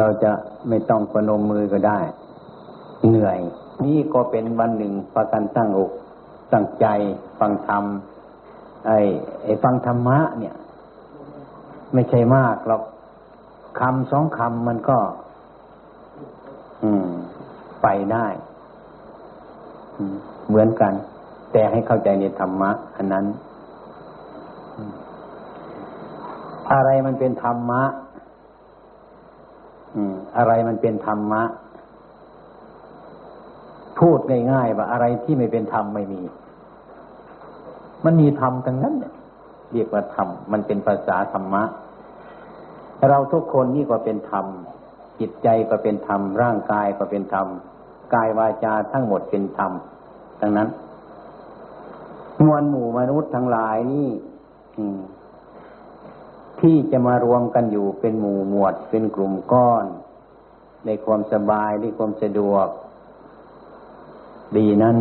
เราจะไม่ต้องประนมมือก็ได้ เหนื่อย นี่ก็เป็นวันหนึ่งประกันตั้งอกตั้งใจฟังธรรมไอ้ไอ้ฟังธรรมะ เนี่ย ไม่ใช่มากหรอกคำสองคำมันก็ อืม ไปได้เหมือนกัน แต่ให้เข้าใจในธรรมะ อันนั้น อะไรมันเป็นธรรมะ อะไรมันเป็นธรรมะ พูดง่ายๆว่าอะไรที่ไม่เป็นธรรมไม่มี มันมีธรรมทั้งนั้นเรียกว่าธรรมมันเป็นภาษาธรรมะ เราทุกคนนี่ก็เป็นธรรมจิตใจก็เป็นธรรมร่างกายก็เป็นธรรมกายวาจาทั้งหมดเป็นธรรมทั้งนั้น มวลหมู่มนุษย์ทั้งหลายนี่ ที่จะมารวมกันอยู่เป็นหมู่หมวดเป็นกลุ่มก้อนในความสบายในความสะดวก ดีนั้น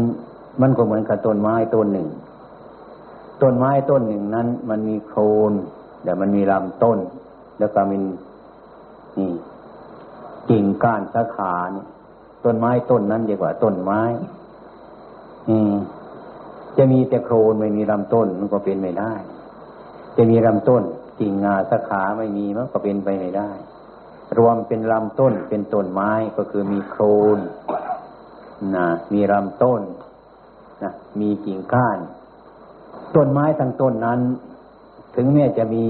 มันก็เหมือนกับต้นไม้ต้นหนึ่ง ต้นไม้ต้นหนึ่งนั้น มันมีโคนแต่มันมีลำต้น แล้วก็มีนี่กิ่งก้านสาขาเนี่ยต้นไม้ต้นนั้นเรียกว่าต้นไม้ อืม จะมีแต่โคนไม่มีลำต้นมันก็เป็นไม่ได้ จะมีลำต้น กิ่งงาสาขาไม่มีมันก็เป็นไปไม่ได้ รวมเป็นลำต้นเป็นต้นไม้ก็คือมีโคนนะมีลำต้นนะมีกิ่งก้าน ต้นไม้ทั้งต้นนั้น ถึงแม้จะมี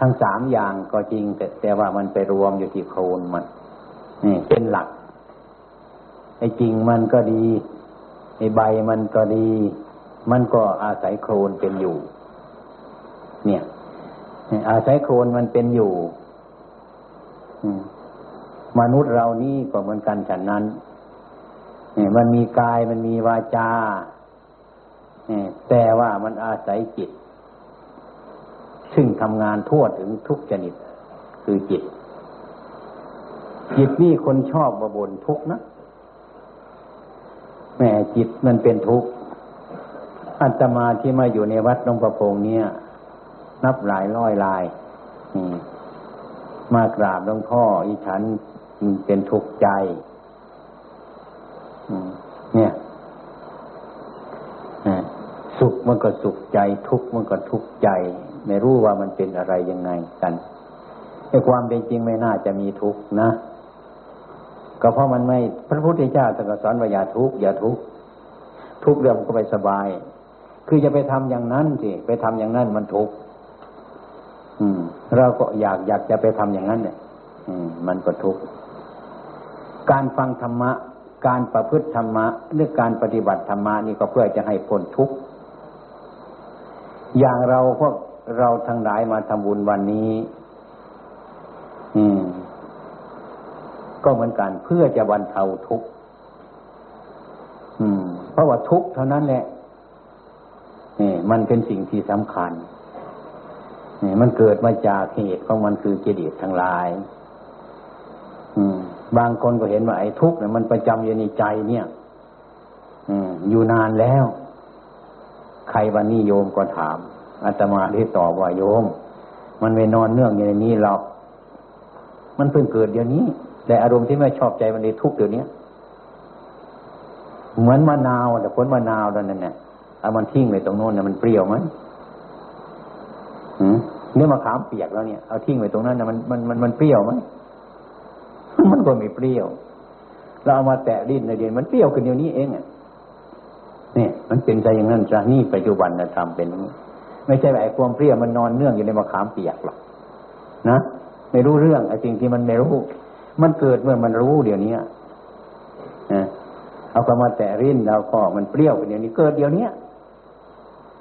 ทั้งสามอย่างก็จริง แต่แต่ว่ามันไปรวมอยู่ที่โคนมันนี่เป็นหลักไอ้กิ่งมันก็ดีไอ้ใบมันก็ดี มันก็อาศัยโคลนเป็นอยู่ เนี่ย อาศัยโคลนมันเป็นอยู่มนุษย์เรานี่ก็เหมือนกันฉันนั้นมันมีกายมันมีวาจาแต่ว่ามันอาศัยจิต ซึ่งทำงานทั่วถึงทุกชนิด คือจิต จิตนี่คนชอบมาบนทุกนะแม่จิตมันเป็นทุกข์อัตมาที่มาอยู่ในวัดหลวงประพงเนี่ย นับหลายร้อยลายมากราบหลวงพ่ออีฉันเป็นทุกข์ใจเนี่ยสุขมันก็สุขใจ ทุกข์มันก็ทุกข์ใจ ไม่รู้ว่ามันเป็นอะไรยังไงกันในความเป็นจริงไม่น่าจะมีทุกข์นะก็เพราะมันไม่พระพุทธเจ้าตรัสสอนว่าอย่าทุกข์อย่าทุกข์ทุกข์เรื่องก็ไปสบาย คือจะไปทำอย่างนั้นสิไปทำอย่างนั้นมันทุกข์ เราก็อยากอยากจะไปทำอย่างนั้นเนี่ยมันก็ทุกข์การฟังธรรมะ การประพฤติธรรมะหรือการปฏิบัติธรรมะนี่ก็เพื่อจะให้พ้นทุกข์อย่างเราพวกเราทั้งหลายมาทำบุญวันนี้ อืม ก็เหมือนกันเพื่อจะบรรเทาทุกข์เพราะว่าทุกข์เท่านั้นแหละนี่มันเป็นสิ่งที่สำคัญ มันเกิดมาจากเหตุของมันคือกิเลสทั้งหลายบางคนก็เห็นว่าไอ้ทุกข์เนี่ยมันประจำอยู่ในใจเนี่ยอืมอยู่นานแล้ว ใครวันนี้โยมก็ถามอาตมาที่ตอบว่าโยม มันไม่นอนเนื่องอยู่ในนี้หรอก มันเพิ่งเกิดเดี๋ยวนี้ แต่อารมณ์ที่ไม่ชอบใจมันในทุกข์เดี๋ยวนี้เหมือนมะนาวแต่ผลมะนาวนั่นเนี่ยเอามันทิ้งไปตรงโน้นเนี่ยมันเปรี้ยวไหม เนื้อมะขามเปียกแล้วเนี่ยเอาทิ้งไว้ตรงนั้นนะมันมันมันมันเปรี้ยวไหมมันก็ไม่เปรี้ยวเราเอามาแตะลิ้นในเดียนมันเปรี้ยวขึ้นเดี๋ยวนี้เองเนี่ยมันเป็นใจอย่างนั้นจ้ะนี่ปัจจุบันนะทำเป็นไม่ใช่แบบความเปรี้ยวมันนอนเนื่องอยู่ในมะขามเปียกหรอกนะไม่รู้เรื่องไอ้สิ่งที่มันไม่รู้ มันเกิดเมื่อมันรู้เดี๋ยวนี้นะเอาไปมาแตะริ้นแล้วก็มันเปรี้ยวเดี๋ยวนี้เกิดเดี๋ยวนี้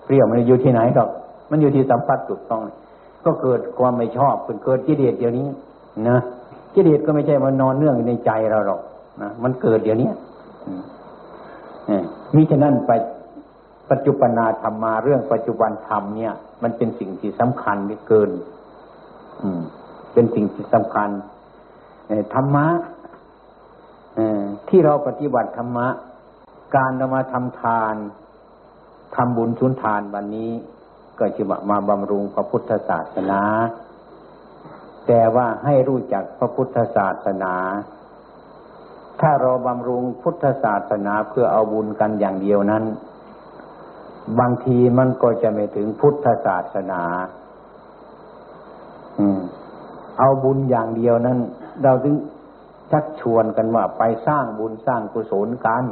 เปรี้ยวมันอยู่ที่ไหนหรอก มันอยู่ที่สัมผัสถูกต้อง ก็เกิดความไม่ชอบเกิดกิเลสเดี๋ยวนี้นะกิเลสก็ไม่ใช่มันนอนเนื่องอยู่ในใจเราหรอกนะมันเกิดเดี๋ยวนี้มิฉะนั้นไปปัจจุบันาธรรมมาเรื่องปัจจุบันธรรมเนี่ย มันเป็นสิ่งที่สำคัญเกิน อืม เป็นสิ่งที่สำคัญธรรมะที่เราปฏิบัติธรรมะ การเรามาทำทานทำบุญชุนทานวันนี้ ก็จะมาบำรุงพระพุทธศาสนา แต่ว่าให้รู้จักพระพุทธศาสนา ถ้าเราบำรุงพุทธศาสนาเพื่อเอาบุญกันอย่างเดียวนั้น บางทีมันก็จะไม่ถึงพุทธศาสนาอเอาบุญอย่างเดียวนั้น เราถึงชักชวนกันว่าไปสร้างบุญสร้างกุศลกัน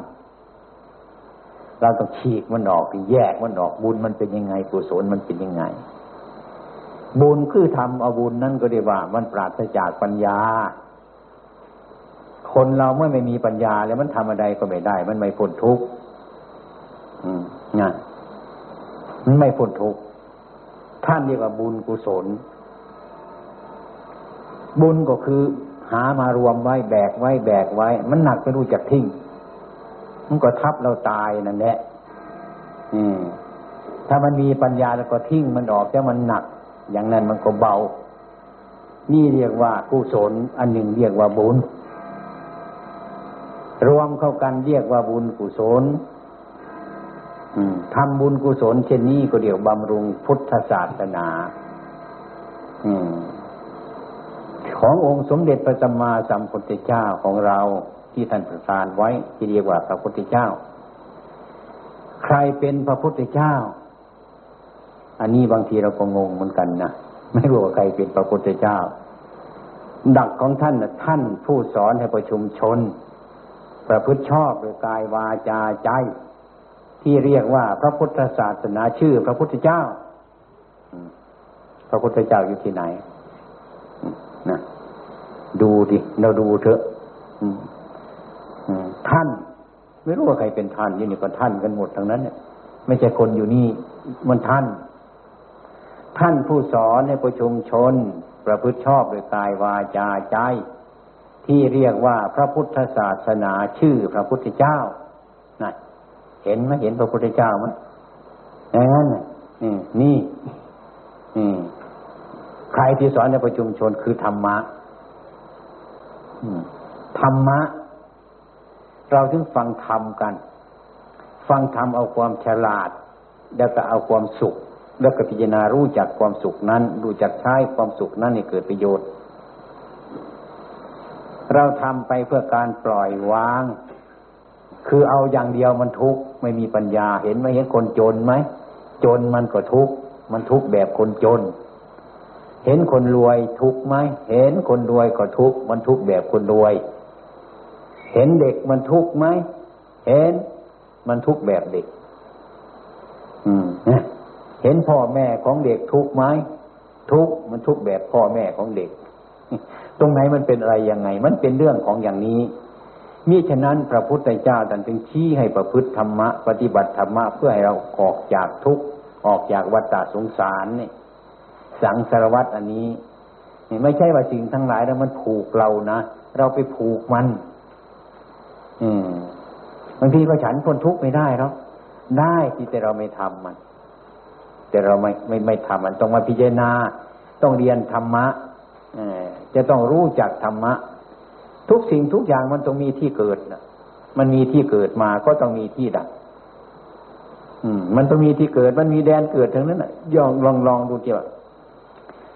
เราต้องฉีกมันออกแยกมันออกบุญมันเป็นยังไงกุศลมันเป็นยังไง บุญคือทำเอาบุญนั่นก็เรียกว่า มันปราศจากปัญญา คนเราเมื่อไม่มีปัญญาแล้วมันทำอะไรก็ไม่ได้ มันไม่พ้นทุกข์งานมันไม่พ้นทุกข์ท่านเรียกว่าบุญกุศล บุญก็คือหามารวมไว้แบกไว้แบกไว้ มันหนักไม่รู้จักทิ้ง มันก็ทับเราตายนั่นแหละถ้ามันมีปัญญาแล้วก็ทิ้งมันออกแต่มันหนัก อย่างนั้นมันก็เบา นี่เรียกว่ากุศล อันหนึ่งเรียกว่าบุญ รวมเข้ากันเรียกว่าบุญกุศลทำบุญกุศลเช่นนี้ก็เดี๋ยวบำรุงพุทธศาสนาอขององค์สมเด็จพระสัมมาสัมพุทธเจ้าของเรา ที่ท่านประทานไว้ที่เรียกว่าพระพุทธเจ้า ใครเป็นพระพุทธเจ้า อันนี้บางทีเราก็งงเหมือนกันนะไม่รู้ว่าใครเป็นพระพุทธเจ้า ดักของท่านนะท่านผู้สอนให้ประชุมชน ประพฤติชอบโดยกายวาจาใจ ที่เรียกว่าพระพุทธศาสนาชื่อ พระพุทธเจ้าพระพุทธเจ้าอยู่ที่ไหนนะดูดิเราดูเถอะ ท่าน ไม่รู้ว่าใครเป็นท่านยี่นี่ก็ท่านกันหมดทั้งนั้นเนี่ยไม่ใช่คนอยู่นี่มันท่าน ท่านผู้สอนให้ประชุมชน ประพฤติชอบโดยกายวาจาใจ ที่เรียกว่าพระพุทธศาสนาชื่อพระพุทธเจ้านะเห็นไหมเห็นพระพุทธเจ้ามั้ยอย่างนั้นนี่นี่ใครที่สอนในประชุมชนคือธรรมะธรรมะ เราถึงฟังธรรมกัน ฟังธรรมเอาความฉลาด แล้วก็เอาความสุข แล้วก็พิจารณารู้จักความสุขนั้น รู้จักใช้ความสุขนั้นให้เกิดประโยชน์ เราทำไปเพื่อการปล่อยวาง คือเอาอย่างเดียวมันทุกข์ไม่มีปัญญาเห็นไหมเห็นคนจนไหมจนมันก็ทุกข์มันทุกข์แบบคนจน เห็นคนรวยทุกข์ไหมเห็นคนรวยก็ทุกข์มันทุกข์แบบคนรวย เห็นเด็กมันทุกข์ไหม เห็น มันทุกข์แบบเด็ก อืมเห็นพ่อแม่ของเด็กทุกข์ไหม ทุกข์มันทุกข์แบบพ่อแม่ของเด็ก ตรงไหนมันเป็นอะไรยังไง มันเป็นเรื่องของอย่างนี้มิฉะนั้นพระพุทธเจ้าท่านจึงชี้ให้ประพฤติธรรมะ ปฏิบัติธรรมะเพื่อให้เราออกจากทุกข์ออกจากวัฏสงสารนี่สังสารวัตอันนี้ ไม่ใช่ว่าสิ่งทั้งหลายแล้วมันผูกเรานะ เราไปผูกมัน บางทีก็ฉันพ้นทุกข์ไม่ได้หรอกได้ที่แต่เราไม่ทำมัน แต่เราไม่ไม่ไม่ทำมันต้องมาพิจารณา ต้องเรียนธรรมะจะต้องรู้จักธรรมะ ทุกสิ่งทุกอย่างมันต้องมีที่เกิดนะมันมีที่เกิดมาก็ต้องมีที่ดับอืมมันต้องมีที่เกิด มันมีแดนเกิดทั้งนั้นนะยองลองลองดูเกี่ยว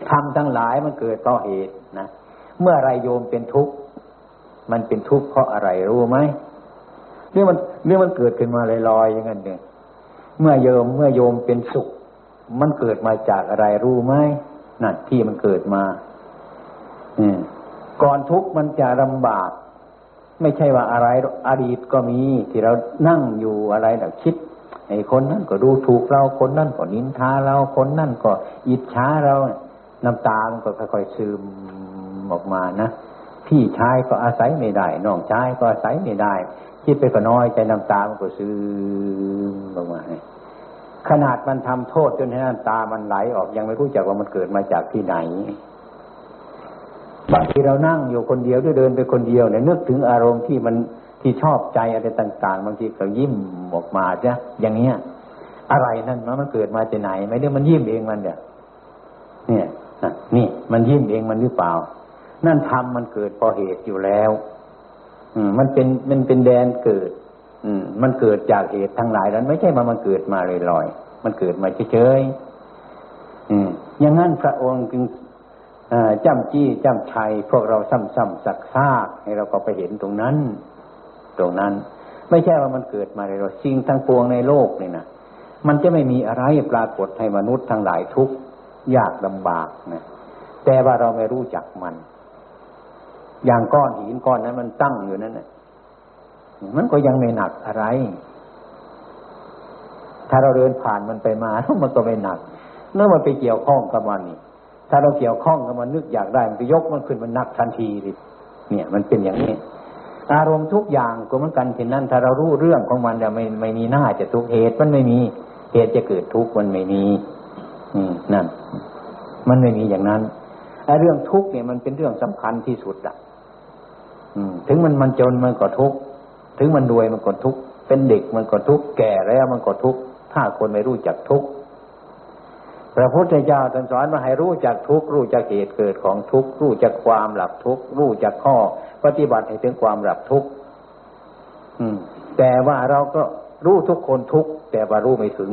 ทำทั้งหลายมันเกิดเพราะเหตุนะ เมื่อไรโยมเป็นทุกข์ มันเป็นทุกข์เพราะอะไรรู้ไหมเรื่องมันเรื่องมันเกิดขึ้นมาลอยๆอย่างนั้นเองเมื่อโยมเมื่อโยมเป็นสุข มันเกิดมาจากอะไรรู้ไหมนั่นที่มันเกิดมาอืมก่อนทุกข์มันจะลำบาก ไม่ใช่ว่าอะไรอดีตก็มีที่เรานั่งอยู่อะไรแบบคิดไอ้คนนั้นก็ดูถูกเราคนนั้นก็นินทาเราคนนั้นก็อิจฉาเราน้ำตามันก็ค่อยๆซึมออกมานะ พี่ชายก็อาศัยไม่ได้น้องชายก็อาศัยไม่ได้ คิดไปก็น้อยใจน้ำตามันก็ซึมออกมาขนาดมันทำโทษจนให้น้ำตามันไหลออกยังไม่รู้จักว่ามันเกิดมาจากที่ไหนบางทีเรานั่งอยู่คนเดียวด้วยเดินไปคนเดียวเนี่ยนึกถึงอารมณ์ที่มันที่ชอบใจอะไรต่าง ๆ บางทีก็ยิ้มออกมาจ้ะอย่างเงี้ยอะไรนั่นมันเกิดมาจากไหน ไม่ได้มันยิ้มเองมันเนี่ยเนี่ยนี่มันยิ้มเองมันหรือเปล่า นั่นทำมันเกิดพราะเหตุอยู่แล้ว อืม มันเป็นมันเป็นแดนเกิด อืม มันเกิดจากเหตุทั้งหลายนั้น ไม่ใช่มามันเกิดมาลอยๆมันเกิดมาเฉยๆอืมอย่างนั้นพระองค์จึงจำจี้จำชัย พวกเราซ้ำๆสักซากให้เราก็ไปเห็นตรงนั้น ตรงนั้น ไม่ใช่ว่ามันเกิดมาในเราสิ่งทั้งปวงในโลกนี่นะมันจะไม่มีอะไรปรากฏให้มนุษย์ทั้งหลายทุกข์ยากลำบากนะแต่ว่าเราไม่รู้จักมัน อย่างก้อนหินก้อนนั้น มันตั้งอยู่นั่นนะมันก็ยังไม่หนักอะไร ถ้าเราเดินผ่านมันไปมามันก็ไม่หนักเมื่อมันไปเกี่ยวข้องกับมันนี่ถ้าเราเกี่ยวข้องกับมันนึกอยากได้มันไปยกมันขึ้นมันหนักทันทีเลยเนี่ย มันเป็นอย่างนี้ อารมณ์ทุกอย่างก็เหมือนกันเช่นนั้น ถ้าเรารู้เรื่องของมันแล้วไม่ไม่มีหน้าจะทุกเหตุมันไม่มีเหตุจะเกิดทุกข์มันไม่มีอืมนั่น มันไม่มีอย่างนั้นไอ้เรื่องทุกข์เนี่ยมันเป็นเรื่องสำคัญที่สุดอะ ถึงมันมันจนมันก็ทุกข์ถึงมันรวยมันก็ทุกข์เป็นเด็กมันก็ทุกข์แก่แล้วมันก็ทุกข์ถ้าคนไม่รู้จักทุกข์พระพุทธเจ้าตรัสสอนมาให้รู้จักทุกข์รู้จักเหตุเกิดของทุกข์รู้จักความหลับทุกข์รู้จักข้อ ปฏิบัติให้ถึงความหลับทุกข์แต่ว่าเราก็รู้ทุกคนทุกข์แต่ว่ารู้ไม่ถึง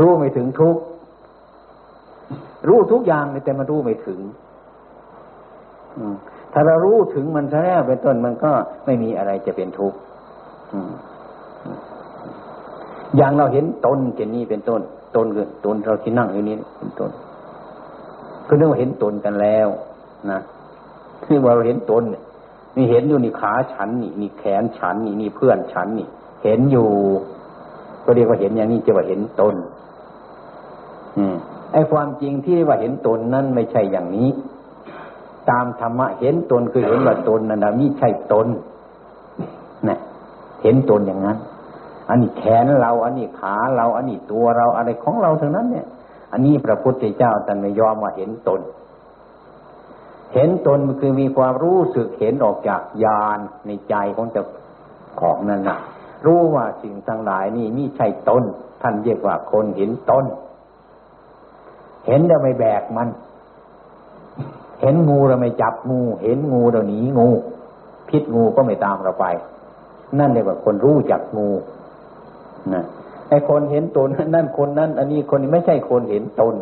รู้ไม่ถึงทุกข์รู้ทุกอย่างแต่มันรู้ไม่ถึง ถ้าเรารู้ถึงมันซะแล้วเป็นต้นมันก็ไม่มีอะไรจะเป็นทุกข์อย่างเราเห็นตนเจนนี้เป็นต้น ตนคือตนเราที่นั่งอยู่นี้เป็นต้นก็เรียกว่าเห็นตนกันแล้ว นะคือว่าเราเห็นตนนี่เห็นอยู่นี่ขาฉันนี่นี่แขนฉันนี่นี่เพื่อนฉันนี่ เห็นอยู่ ก็เรียกว่าเห็นอย่างนี้จะว่าเห็นตน อืมไอ้ความจริงที่ว่าเห็นตนนั้นไม่ใช่อย่างนี้ ตามธรรมะเห็นตนคือเห็นว่าตนนั่นนะมิใช่ตนนะเห็นตนอย่างนั้น อันนี้แขนเรา อันนี้ขาเรา อันนี้ตัวเราอะไรของเราทั้งนั้น เนี่ย อันนี้พระพุทธเจ้าท่านไม่ยอมว่าเห็นตน เห็นตนคือมีความรู้สึกเห็นออกจากญาณในใจของเจ้าของนั่นนะรู้ว่าสิ่งทั้งหลายนี่นี่ใช่ตนท่านเรียกว่าคนเห็นตนเห็นแล้วไม่แบกมัน เห็นงูเราไม่จับงู เห็นงูเราหนีงู พิษงูก็ไม่ตามเราไป นั่นเรียกว่าคนรู้จักงูนะไอ้คนเห็นตนนั่นคนนั้น อันนี้คนนี้ไม่ใช่คนเห็นตน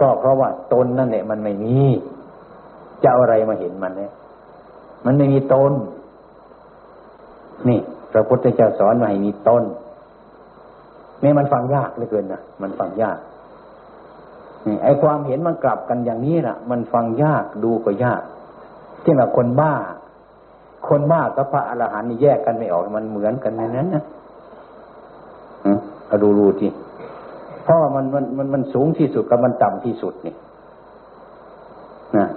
ก็เพราะว่าตนนั่นแหละมันไม่มีจะอาอะไรมาเห็นมันเนี่ยมันไม่มีตนนี่พระพุทธเจ้าสอนมาให้มีตนแม้มันฟังยากเหลือเกินนะมันฟังยาก ไอ้ความเห็นมันกลับกันอย่างนี้นะมันฟังยากดูก็ยากเช่นแบบคนบ้า คนบ้ากับพระอรหันต์นี่แยกกันไม่ออกมันเหมือนกันในนั้นนะเอาดูรูทีเพราะว่ามันมันมันมันสูงที่สุดกับมันต่ำที่สุดนี่นะ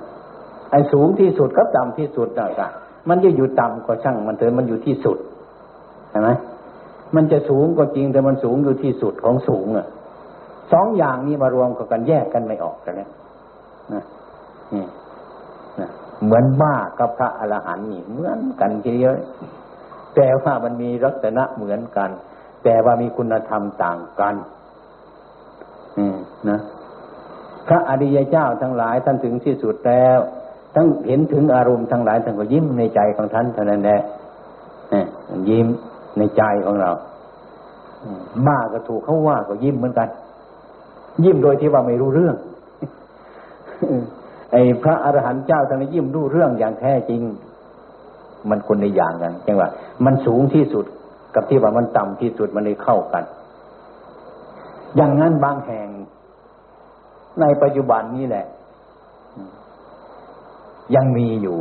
ไอ้สูงที่สุดกับต่ำที่สุดนะกะมันจะอยู่ต่ำก็ช่าง มันเถอะมันอยู่ที่สุดใช่ไหมมันจะสูงก็จริงแต่มันสูงอยู่ที่สุดของสูงอะ สองอย่างนี้มารวมกันแยกกันไม่ออกกันเนี่ยนะนี่นะเหมือนบ้ากับพระอรหันต์นี่เหมือนกันทีเดียวแต่ว่ามันมีลักษณะเหมือนกัน แต่ว่ามีคุณธรรมต่างกัน อืมนะพระอริยเจ้าทั้งหลายท่านถึงที่สุดแล้ว ทั้งเห็นถึงอารมณ์ทั้งหลายท่านก็ยิ้มในใจของท่านเท่านั้นแหละยิ้มในใจของเราบ้าก็ถูกเขาว่าก็ยิ้มเหมือนกัน ยิ้มโดยที่ว่าไม่รู้เรื่องไอ้พระอรหันต์เจ้าท่านยิ้มรู้เรื่องอย่างแท้จริง มันคนในอย่างกันจังว่า มันสูงที่สุดกับที่ว่ามันต่ำที่สุดมันเลยเข้ากัน อย่างนั้นบางแห่ง ในปัจจุบันนี้แหละ ยังมีอยู่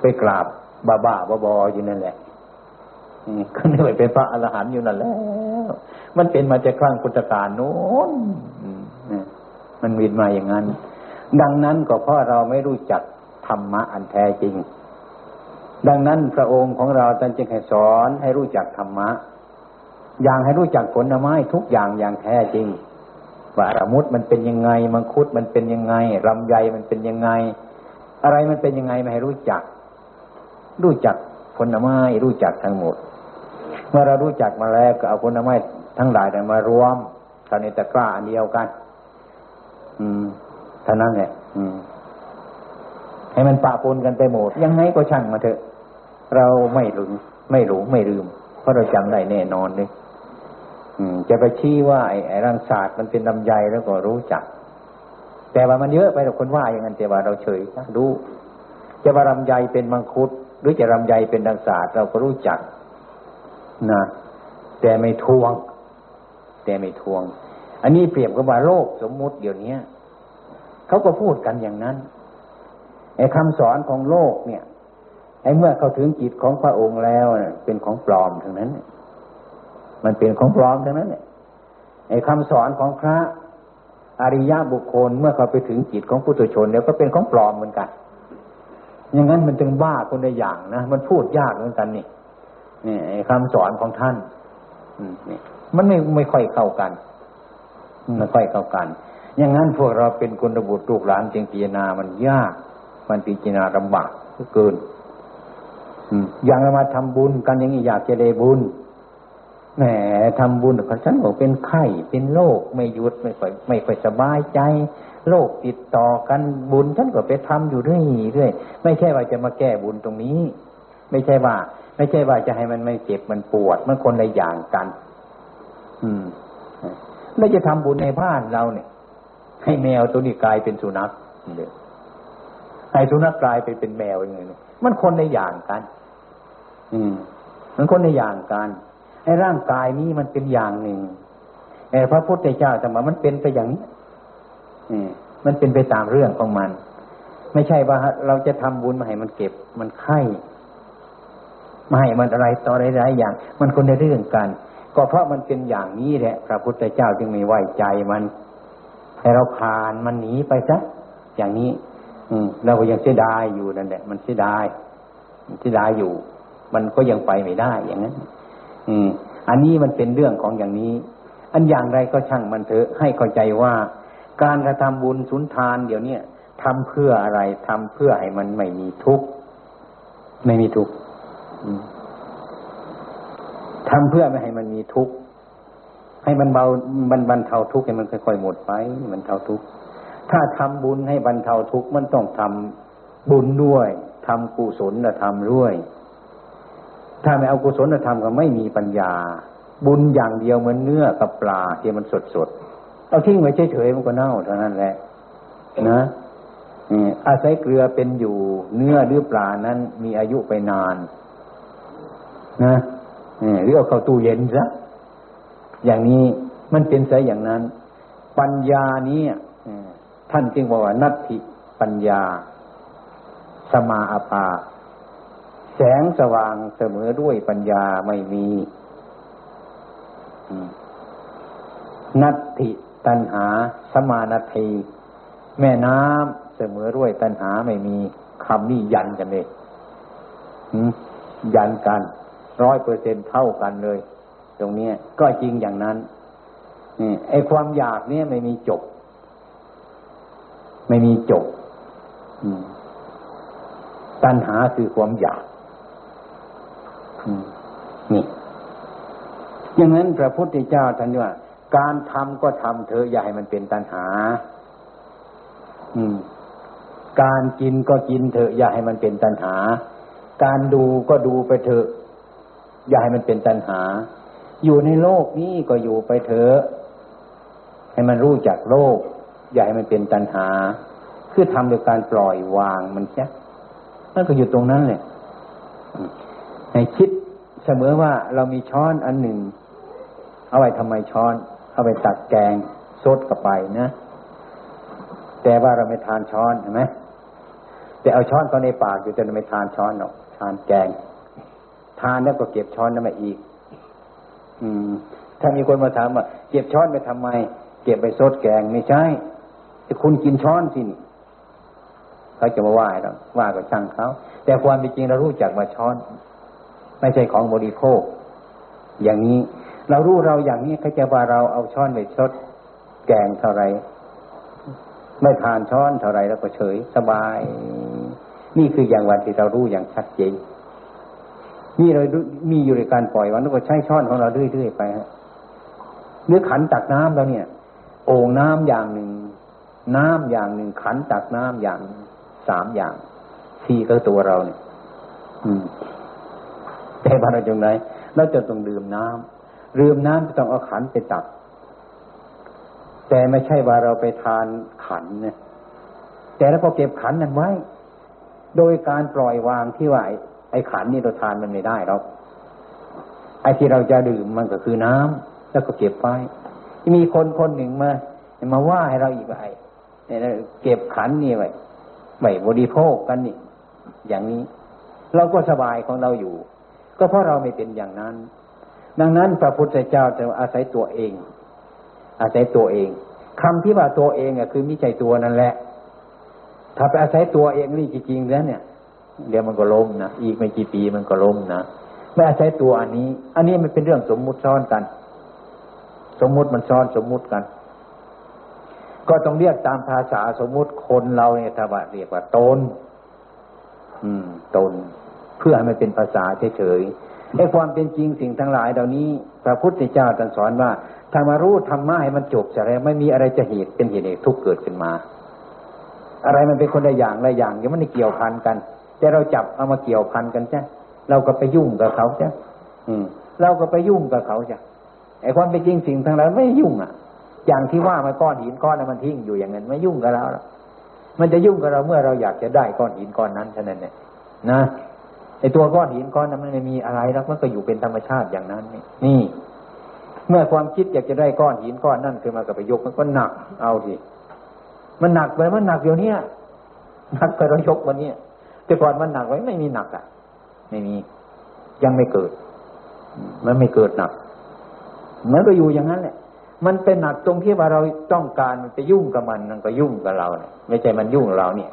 ไปกราบบ้าบ้าบออยู่นั่นแหละ ก็เนื่อยเป็นพระอรหันต์อยู่นั่นแล้ว มันเป็นมาจากครั้งพุทธกาลโน้นมันวินมาอย่างนั้น ดังนั้นก็เพราะเราไม่รู้จักธรรมะอันแท้จริง ดังนั้นพระองค์ของเราท่านจึงให้สอนให้รู้จักธรรมะ อย่างให้รู้จักผลไม้ทุกอย่างอย่างแท้จริง ว่าระมุดมันเป็นยังไง มังคุดมันเป็นยังไงลำไยมันเป็นยังไง อะไรมันเป็นยังไงไม่ให้รู้จัก รู้จักผลไม้รู้จักทั้งหมด มื่อเรารู้จักมาแล้วก็เอาผลไม้ทั้งหลายมารวมเท่าในตะกร้าอันเดียวกัน อืมเท่านั้นแหละอืม ให้มันปะปนกันไปหมดยังไงก็ช่างมาเถอะ เราไม่หลงไม่หลงไม่ลืม เพราะเราจำได้แน่นอนเลยจะไปชี้ว่าไอ้ไอ้รังศาสตร์มันเป็นลำไยแล้วก็รู้จัก แต่ว่ามันเยอะไปแต่คนว่าอย่างนั้นแต่ว่าเราเฉยนะรู้จะว่าลำไยเป็นมังคุด หรือจะลำไยเป็นรังศาสตร์เราก็รู้จัก นะแต่ไม่ทวง แต่ไม่ทวง อันนี้เปรียบกับว่าโลกสมมุติเดี๋ยวนี้เขาก็พูดกันอย่างนั้นไอ้คำสอนของโลกเนี่ยไอ้เมื่อเขาถึงจิตของพระองค์แล้วเป็นของปลอมทั้งนั้น มันเป็นของปลอมทั้งนั้นเนี่ยไอ้คำสอนของพระอริยบุคคลเมื่อเขาไปถึงจิตของปุถุชนแล้วก็เป็นของปลอมเหมือนกัน อย่างนั้นมันจึงบ้าคนในอย่างนะมันพูดยากเหมือนกันนี่ นี่ไอ้คำสอนของท่านนี่มันไม่ไม่ค่อยเข้ากันไม่ค่อยเข้ากัน อย่างนั้นพวกเราเป็นคนระบุลูกหลานจริงพิจารณามันยาก มันพิจารณาลำบากเกินอย่างเรามาทำบุญกันอย่างนี้อยากจะได้บุญแหมทำบุญกับฉันบอกเป็นไข้เป็นโรคไม่หยุดไม่ค่อยไม่ค่อยสบายใจโรคติดต่อกันบุญฉันก็ไปทำอยู่เรื่อยเรื่อยไม่ใช่ว่าจะมาแก้บุญตรงนี้ ไม่ใช่ว่า ไม่ใช่ว่าจะให้มันไม่เจ็บมันปวดมันคนละอย่างกัน อืมเราจะทำบุญในบ้านเราเนี่ย ให้แมวตัวนี้กลายเป็นสุนัขเดี๋ยให้สุนัขกลายไปเป็นแมวอย่างเงี้ยมันคนในอย่างกัน อืม มันคนในอย่างกันไอ้ร่างกายนี้มันเป็นอย่างหนึ่งไอ้พระพุทธเจ้าแต่มามันเป็นไปอย่างนี้มันเป็นไปตามเรื่องของมัน ไม่ใช่ว่าเราจะทำบุญมาให้มันเก็บมันไข่ ไมาให้มันอะไรต่ออะไรหลายอย่าง มันคนในเรื่องกัน ก็เพราะมันเป็นอย่างนี้แหละพระพุทธเจ้าจึงไม่ไว้ใจมันให้เราผ่านมันหนีไปซะอย่างนี้ อืมเราก็ยังเสียดายอยู่นั่นแหละ มันเสียดายมันเสียดายอยู่ มันก็ยังไปไม่ได้อย่างนั้นอืม อันนี้มันเป็นเรื่องของอย่างนี้ อันอย่างไรก็ช่างมันเถอะให้เข้าใจว่า การกระทำบุญสุนทานเดี๋ยวเนี้ทำเพื่ออะไรทำเพื่อให้มันไม่มีทุกข์ไม่มีทุกข์ ทำเพื่อไม่ให้มันมีทุกข์ให้มันเบามันบรรเทาทุกข์ให้มันค่อยๆหมดไปมันเทาทุกข์ถ้าทำบุญให้บรรเทาทุกข์มันต้องทำบุญด้วยทำกุศลธรรมด้วย ถ้าไม่เอากุศลธรรมก็ไม่มีปัญญา บุญอย่างเดียวเหมือนเนื้อกับปลาที่มันสดสดเอาทิ้งไว้เฉยๆมันก็เน่าเท่านั้นแหละ นะอาศัยเกลือเป็นอยู่ เนื้อหรือปลานั้นมีอายุไปนาน นะหรือเอาเข้าตู้เย็นซะอย่างนี้มันเป็นซะอย่างนั้น ปัญญานี้ท่านจึงบอกว่านัตถิปัญญา สมาอาภาแสงสว่างเสมอด้วยปัญญาไม่มีนัตติตันหา สมานาทีแม่น้ำเสมอด้วยตันหาไม่มีคำนี้ยันกันเลยยันกัน ร้อยเปอร์เซ็นเท่ากันเลย ตรงนี้ก็จริงอย่างนั้นนี่ไอความอยากเนี่ยไม่มีจบ ไม่มีจบตัณหาคือความอยากนี่อย่างนั้นพระพุทธเจ้าท่านว่า การทำก็ทำเถอะอย่าให้มันเป็นตัณหา อืมการกินก็กินเถอะอย่าให้มันเป็นตัณหา การดูก็ดูไปเถอะ อย่าให้มันเป็นตัณหา อยู่ในโลกนี้ก็อยู่ไปเถอะให้มันรู้จักโลก อย่าให้มันเป็นตัณหา คือทำโดยการปล่อยวางมันใช่นั่นก็อยู่ตรงนั้นเลยให้คิดเสมอว่าเรามีช้อนอันหนึ่ง เอาไว้ทำไมช้อน เอาไปตักแกงซดกับไปนะแต่ว่าเราไม่ทานช้อนเห็นไหมแต่เอาช้อนก็ในปากอยู่แต่ไม่ทานช้อนหรอกทานแกงานแล้วก็เก็บช้อนนั้นมาอีก อืม ถ้ามีคนมาถามว่าเก็บช้อนไปทำไม เก็บไปซดแกงไม่ใช่แต่คุณกินช้อนสิเขาจะมาว่าเราว่าก็ช่างเขาแต่ความเป็นจริงเรารู้จักว่าช้อน ไม่ใช่ของบริโภค อย่างนี้ เรารู้เราอย่างนี้เขาจะว่าเราเอาช้อนไปชดแกงเท่าไรไม่ทานช้อนเท่าไรแล้วก็เฉยสบาย นี่คืออย่างวันที่เรารู้อย่างชัดเจน นี่เรามีอยู่ในการปล่อยวันแล้วก็ใช้ช้อนของเราเรื่อยๆไปฮะเนื้อขันตักน้ำเราเนี่ย โอ่งน้ำอย่างหนึ่ง น้ำอย่างหนึ่ง ขันตักน้ำอย่างสามอย่างสี่ก็ตัวเราเนี่ย อืมแต่ว่าเราจงไหนเราจะต้องดื่มน้ำลืมน้ำต้องเอาขันไปตัก แต่ไม่ใช่ว่าเราไปทานขันเนี่ยแต่แล้วก็เก็บขันนั้นไว้ โดยการปล่อยวางที่ว่า ไอ้ขันนี่เราทานมันไม่ได้หรอกไอ้ที่เราจะดื่มมันก็คือน้ำแล้วก็เก็บไว้มีคนคนหนึ่งมามาว่าให้เราอีกไว้เก็บขันนี่ไว้ไม่บริโภคกันนี่อย่างนี้ เราก็สบายของเราอยู่ ก็เพราะเราไม่เป็นอย่างนั้น ดังนั้นพระพุทธเจ้าจะอาศัยตัวเอง อาศัยตัวเองคำที่ว่าตัวเองอะคือมิใจตัวนั่นแหละ ถ้าไปอาศัยตัวเองนี่จริงๆแล้วเนี่ย เดี๋ยวมันก็ล้มนะอีกไม่กี่ปีมันก็ล้มนะไม่อาศัยตัวอันนี้ อันนี้มันเป็นเรื่องสมมุติซ้อนกัน สมมุติมันซ้อนสมมุติกัน ก็ต้องเรียกตามภาษาสมมุติคนเราเนี่ยถ้าว่าเรียกว่าตนอืมตนเพื่อให้มันเป็นภาษาเฉยๆไอ้ความเป็นจริงสิ่งทั้งหลายเหล่านี้พระพุทธเจ้าตรัสสอนว่าถ้ามารู้ธรรมะให้มันจบจะแล้วไม่มีอะไรจะเหตุเป็นเหตุทุกเกิดขึ้นมา อะไรมันเป็นคนละอย่างละอย่างยังไม่ได้เกี่ยวพันกัน แต่เราจับเอามาเกี่ยวพันกันใช่เราก็ไปยุ่งกับเขาใช่อืมเราก็ไปยุ่งกับเขาจ้ะไอ้ความเป็นจริงสิ่งทั้งหลายไม่ยุ่งอะ อย่างที่ว่ามาก้อนหินก้อนนั้นมันทิ้งอยู่อย่างนั้นไม่ยุ่งกับเราแล้วมันจะยุ่งกับเราเมื่อเราอยากจะได้ก้อนหินก้อนนั้นเท่านั้นเนี่ยนะไอ้ตัวก้อนหินก้อนนั้นมันไม่มีอะไรแล้วมันก็อยู่เป็นธรรมชาติอย่างนั้นนี่นี่เมื่อความคิดอยากจะได้ก้อนหินก้อนนั่นขึ้นมากับไปยกมันก็หนัก เอาทีมันหนักไปมันหนักเดี๋ยวนี้หนักไปเรายกวันนี้ แต่ก่อนมันหนักไว้ไม่มีหนักอะ ไม่มี ยังไม่เกิด มันไม่เกิดหนักมันก็อยู่อย่างนั้นแหละ มันเป็นหนักตรงที่ว่าเราต้องการมันไปยุ่งกับมันมันก็ยุ่งกับเราเนี่ยไม่ใช่มันยุ่งเราเนี่ย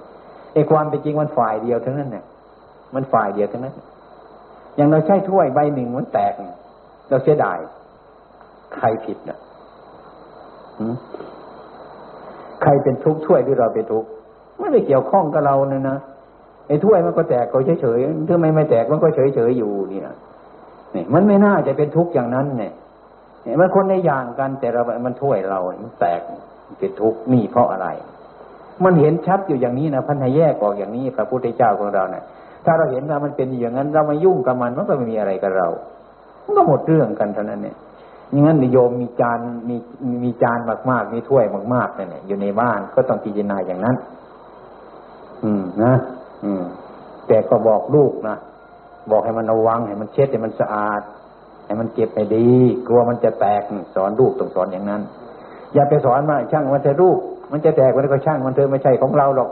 ไอ้ความเป็นจริงมันฝ่ายเดียวทั้งนั้นเนี่ยมันฝ่ายเดียวทั้งนั้น อย่างเราใช้ถ้วยใบหนึ่งมันแตก เราเสียดาย ใครผิดนะใครเป็นทุกข์ช่วยหรือเราเป็นทุกข์ไม่ได้เกี่ยวข้องกับเราเลยนะ อ้ถ้วยมันก็แตกก็เฉยๆถ้าไม่ไม่แตกมันก็เฉยๆอยู่เนี่ยนี่มันไม่น่าจะเป็นทุกข์อย่างนั้นเนี่ยมันคนในอย่างกันแต่เรา มันถ้วยเรา มันแตกเป็นทุกข์นี่เพราะอะไร มันเห็นชัดอยู่อย่างนี้นะพันธแยกออกอย่างนี้พระพุทธเจ้าของเราเนะี่ยถ้าเราเห็นว่ามันเป็นอย่างนั้น เราม่ยุ่งกับมันมันก็ไม่มีอะไรกับเรา มันก็หมดเรื่องกันเท่านั้นเนี่ยอย่างนั้นโยมมีจานมีมีจานมากๆมีถ้วยมากๆเนี่ยอยู่ในบ้านก็ต้องพิจารณาอย่างนั้น อืมนะ อืม แต่ก็บอกลูกนะบอกให้มันระวังให้มันเช็ดให้มันสะอาด ให้มันเก็บให้ดี กลัวมันจะแตกสอนลูกต้องสอนอย่างนั้น อย่าไปสอนมาช่างมันจะลูก มันจะแตกมันก็ช่างมันเธอไม่ใช่ของเราหรอก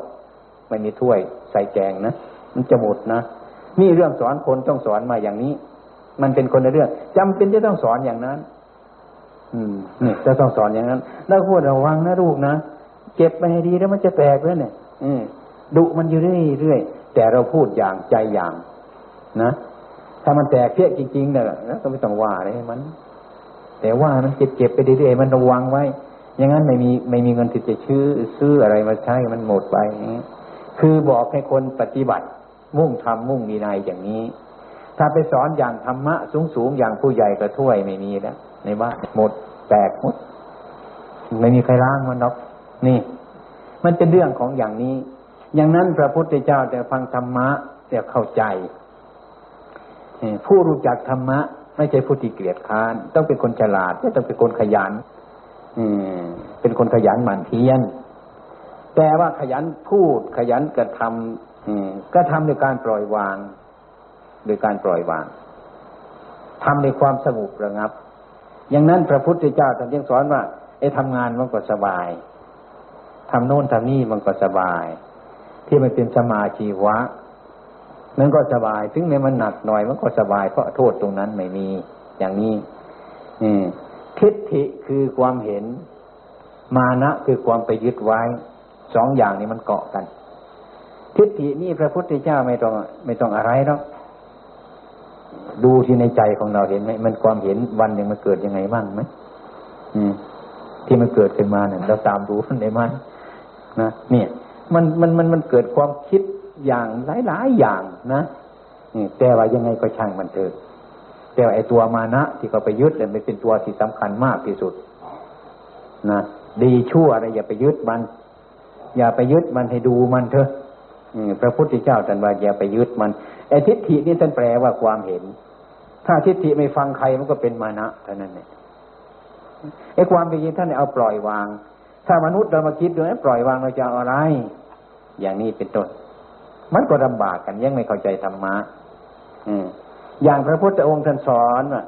ไม่มีถ้วยใส่แกงนะมันจะหมดนะนี่เรื่องสอนคนต้องสอนมาอย่างนี้ มันเป็นคนในเรื่องจำเป็นจะต้องสอนอย่างนั้น อืมนี่จะต้องสอนอย่างนั้น แล้วพูดระวังนะลูกนะเก็บไปให้ดีแล้วมันจะแตกแล้วเนี่ย อืม ดุมันอยู่เรื่อยๆแต่เราพูดอย่างใจอย่างนะถ้ามันแตกเพี้ยจริงๆเนี่ยแล้วก็ไม่ต้องว่าเลยมัน แต่ว่ามันเจ็บๆไปเรื่อยๆมันระวังไว้อย่างนั้นไม่มีไม่มีเงินที่จะซื้อซื้ออะไรมาใช้มันหมดไปนี้คือบอกให้คนปฏิบัติ มุ่งทำมุ่งมีนายอย่างนี้ ถ้าไปสอนอย่างธรรมะสูงๆอย่างผู้ใหญ่ก็ถ้วยไม่มีแล้วในบ้านหมดแตกหมดไม่มีใครล้างมันหรอกนี่ มันเป็นเรื่องของอย่างนี้ อย่างนั้นพระพุทธเจ้าแต่ฟังธรรมะแต่เข้าใจผู้รู้จักธรรมะ ไม่ใช่ผู้ที่เกลียดค้าน ต้องเป็นคนฉลาดต้องเป็นคนขยันเป็นคนขยันหมั่นเพียรแต่ว่าขยันพูดขยันกระทำก็ทำโดยการปล่อยวางโดยการปล่อยวางทำในความสงบระงับ อย่างนั้นพระพุทธเจ้าท่านยังสอนว่าไอ้ทำงานมันก็สบายทำโน่นทำนี่มันก็สบาย ที่มันเป็นสมาชีวะ มันก็สบาย ถึงแม้มันหนักหน่อย มันก็สบายเพราะโทษตรงนั้นไม่มี อย่างนี้ทิฏฐิคือความเห็น มานะคือความไปยึดไว้สองอย่างนี้มันเกาะกัน ทิฏฐินี่พระพุทธเจ้าไม่ต้องไม่ต้องอะไรหรอกดูที่ในใจของเราเห็นไหมมันความเห็นวันหนึ่งมันเกิดยังไงบ้างไหมที่มันเกิดขึ้นมาเนี่ยเราตามดูได้ไหมนะเนี่ย มันมันมันมันเกิดความคิดอย่างหลายๆอย่างนะแต่ว่ายังไงก็ช่างมันเถอะแต่ไอตัวมานะที่เขาไปยึดเนี่ยมันเป็นตัวที่สำคัญมากที่สุดนะดีชั่วอะไรอย่าไปยึดมัน อย่าไปยึดมันให้ดูมันเถอะพระพุทธเจ้าตรัสว่าอย่าไปยึดมันไอทิฏฐินี่ท่านแปลว่าความเห็น ถ้าทิฏฐิไม่ฟังใครมันก็เป็นมานะเท่านั้นเองไอ้ความเป็นจริงท่านเอาปล่อยวาง ถ้ามนุษย์เรามาคิดดูปล่อยวางเราจะอะไร อย่างนี้เป็นต้น มันก็ลำบากกันยังไม่เข้าใจธรรมะอย่างพระพุทธองค์ท่านสอนว่า